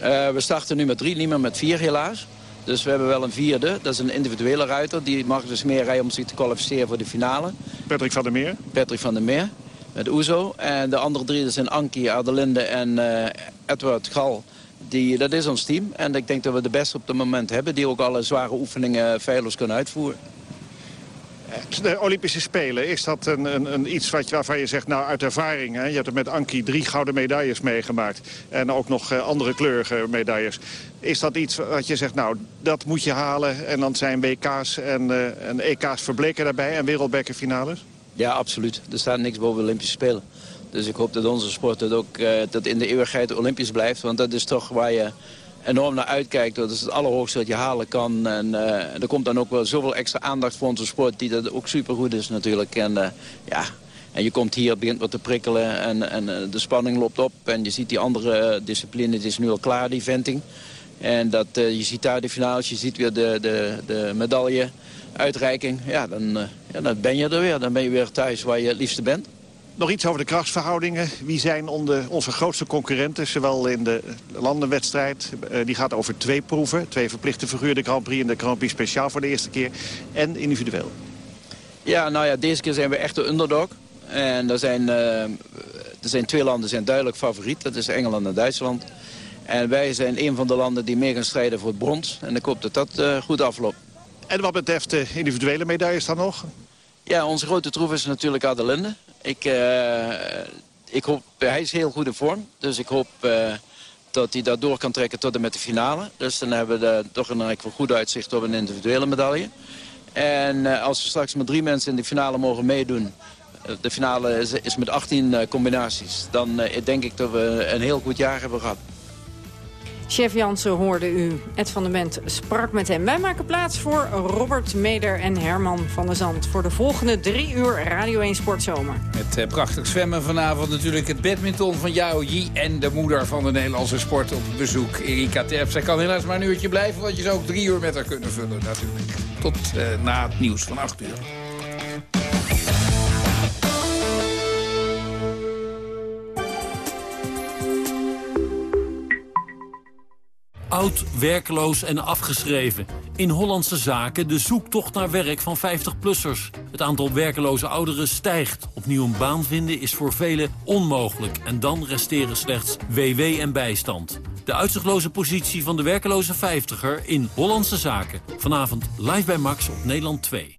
Uh, we starten nu met drie, niet meer met vier helaas. Dus we hebben wel een vierde. Dat is een individuele ruiter. Die mag dus meer rijden om zich te kwalificeren voor de finale. Patrick van der Meer? Patrick van der Meer. Met Oezo. En de andere drie dat zijn Ankie, Adelinde en uh, Edward Gal. Die, dat is ons team. En ik denk dat we de beste op het moment hebben. Die ook alle zware oefeningen feilloos kunnen uitvoeren. De Olympische Spelen, is dat een, een, een iets wat, waarvan je zegt, nou uit ervaring... Hè? je hebt er met Anki drie gouden medailles meegemaakt... en ook nog uh, andere kleurige medailles. Is dat iets wat je zegt, nou, dat moet je halen... en dan zijn WK's en, uh, en EK's verbleken daarbij en wereldbekerfinales? Ja, absoluut. Er staat niks boven Olympische Spelen. Dus ik hoop dat onze sport dat ook uh, dat in de eeuwigheid Olympisch blijft. Want dat is toch waar je enorm naar uitkijkt. Dat is het allerhoogste wat je halen kan. En uh, er komt dan ook wel zoveel extra aandacht voor onze sport... die dat ook supergoed is natuurlijk. En, uh, ja, en je komt hier, begint wat te prikkelen en, en uh, de spanning loopt op. En je ziet die andere discipline, het is nu al klaar, die venting. En dat, je ziet daar de finales, je ziet weer de, de, de medaille uitreiking. Ja dan, ja, dan ben je er weer. Dan ben je weer thuis waar je het liefste bent. Nog iets over de krachtsverhoudingen. Wie zijn onder onze grootste concurrenten, zowel in de landenwedstrijd... Uh, die gaat over twee proeven, twee verplichte figuren... de Grand Prix en de Grand Prix speciaal voor de eerste keer... en individueel. Ja, nou ja, deze keer zijn we echt de underdog. En er zijn, uh, er zijn twee landen zijn duidelijk favoriet. Dat is Engeland en Duitsland. En wij zijn een van de landen die mee gaan strijden voor het brons. En ik hoop dat dat uh, goed afloopt. En wat betreft de individuele medailles dan nog? Ja, onze grote troef is natuurlijk Adelinde. Ik, uh, ik hoop, hij is heel goed in vorm. Dus ik hoop uh, dat hij dat door kan trekken tot en met de finale. Dus dan hebben we toch een goed uitzicht op een individuele medaille. En uh, als we straks met drie mensen in de finale mogen meedoen... de finale is met 18 combinaties... dan denk ik dat we een heel goed jaar hebben gehad. Chef Jansen hoorde u. Ed van der Bent sprak met hem. Wij maken plaats voor Robert Meder en Herman van der Zand... voor de volgende drie uur Radio 1 Sportzomer. Het eh, prachtig zwemmen vanavond natuurlijk het badminton van Yao Yi... en de moeder van de Nederlandse sport op bezoek, Erika Terp. Zij kan helaas maar een uurtje blijven, want je zou ook drie uur met haar kunnen vullen natuurlijk. Tot uh, na het nieuws van acht uur. Oud, werkloos en afgeschreven. In Hollandse Zaken de zoektocht naar werk van 50-plussers. Het aantal werkeloze ouderen stijgt. Opnieuw een baan vinden is voor velen onmogelijk. En dan resteren slechts WW en bijstand. De uitzichtloze positie van de werkeloze 50er in Hollandse Zaken. Vanavond live bij Max op Nederland 2.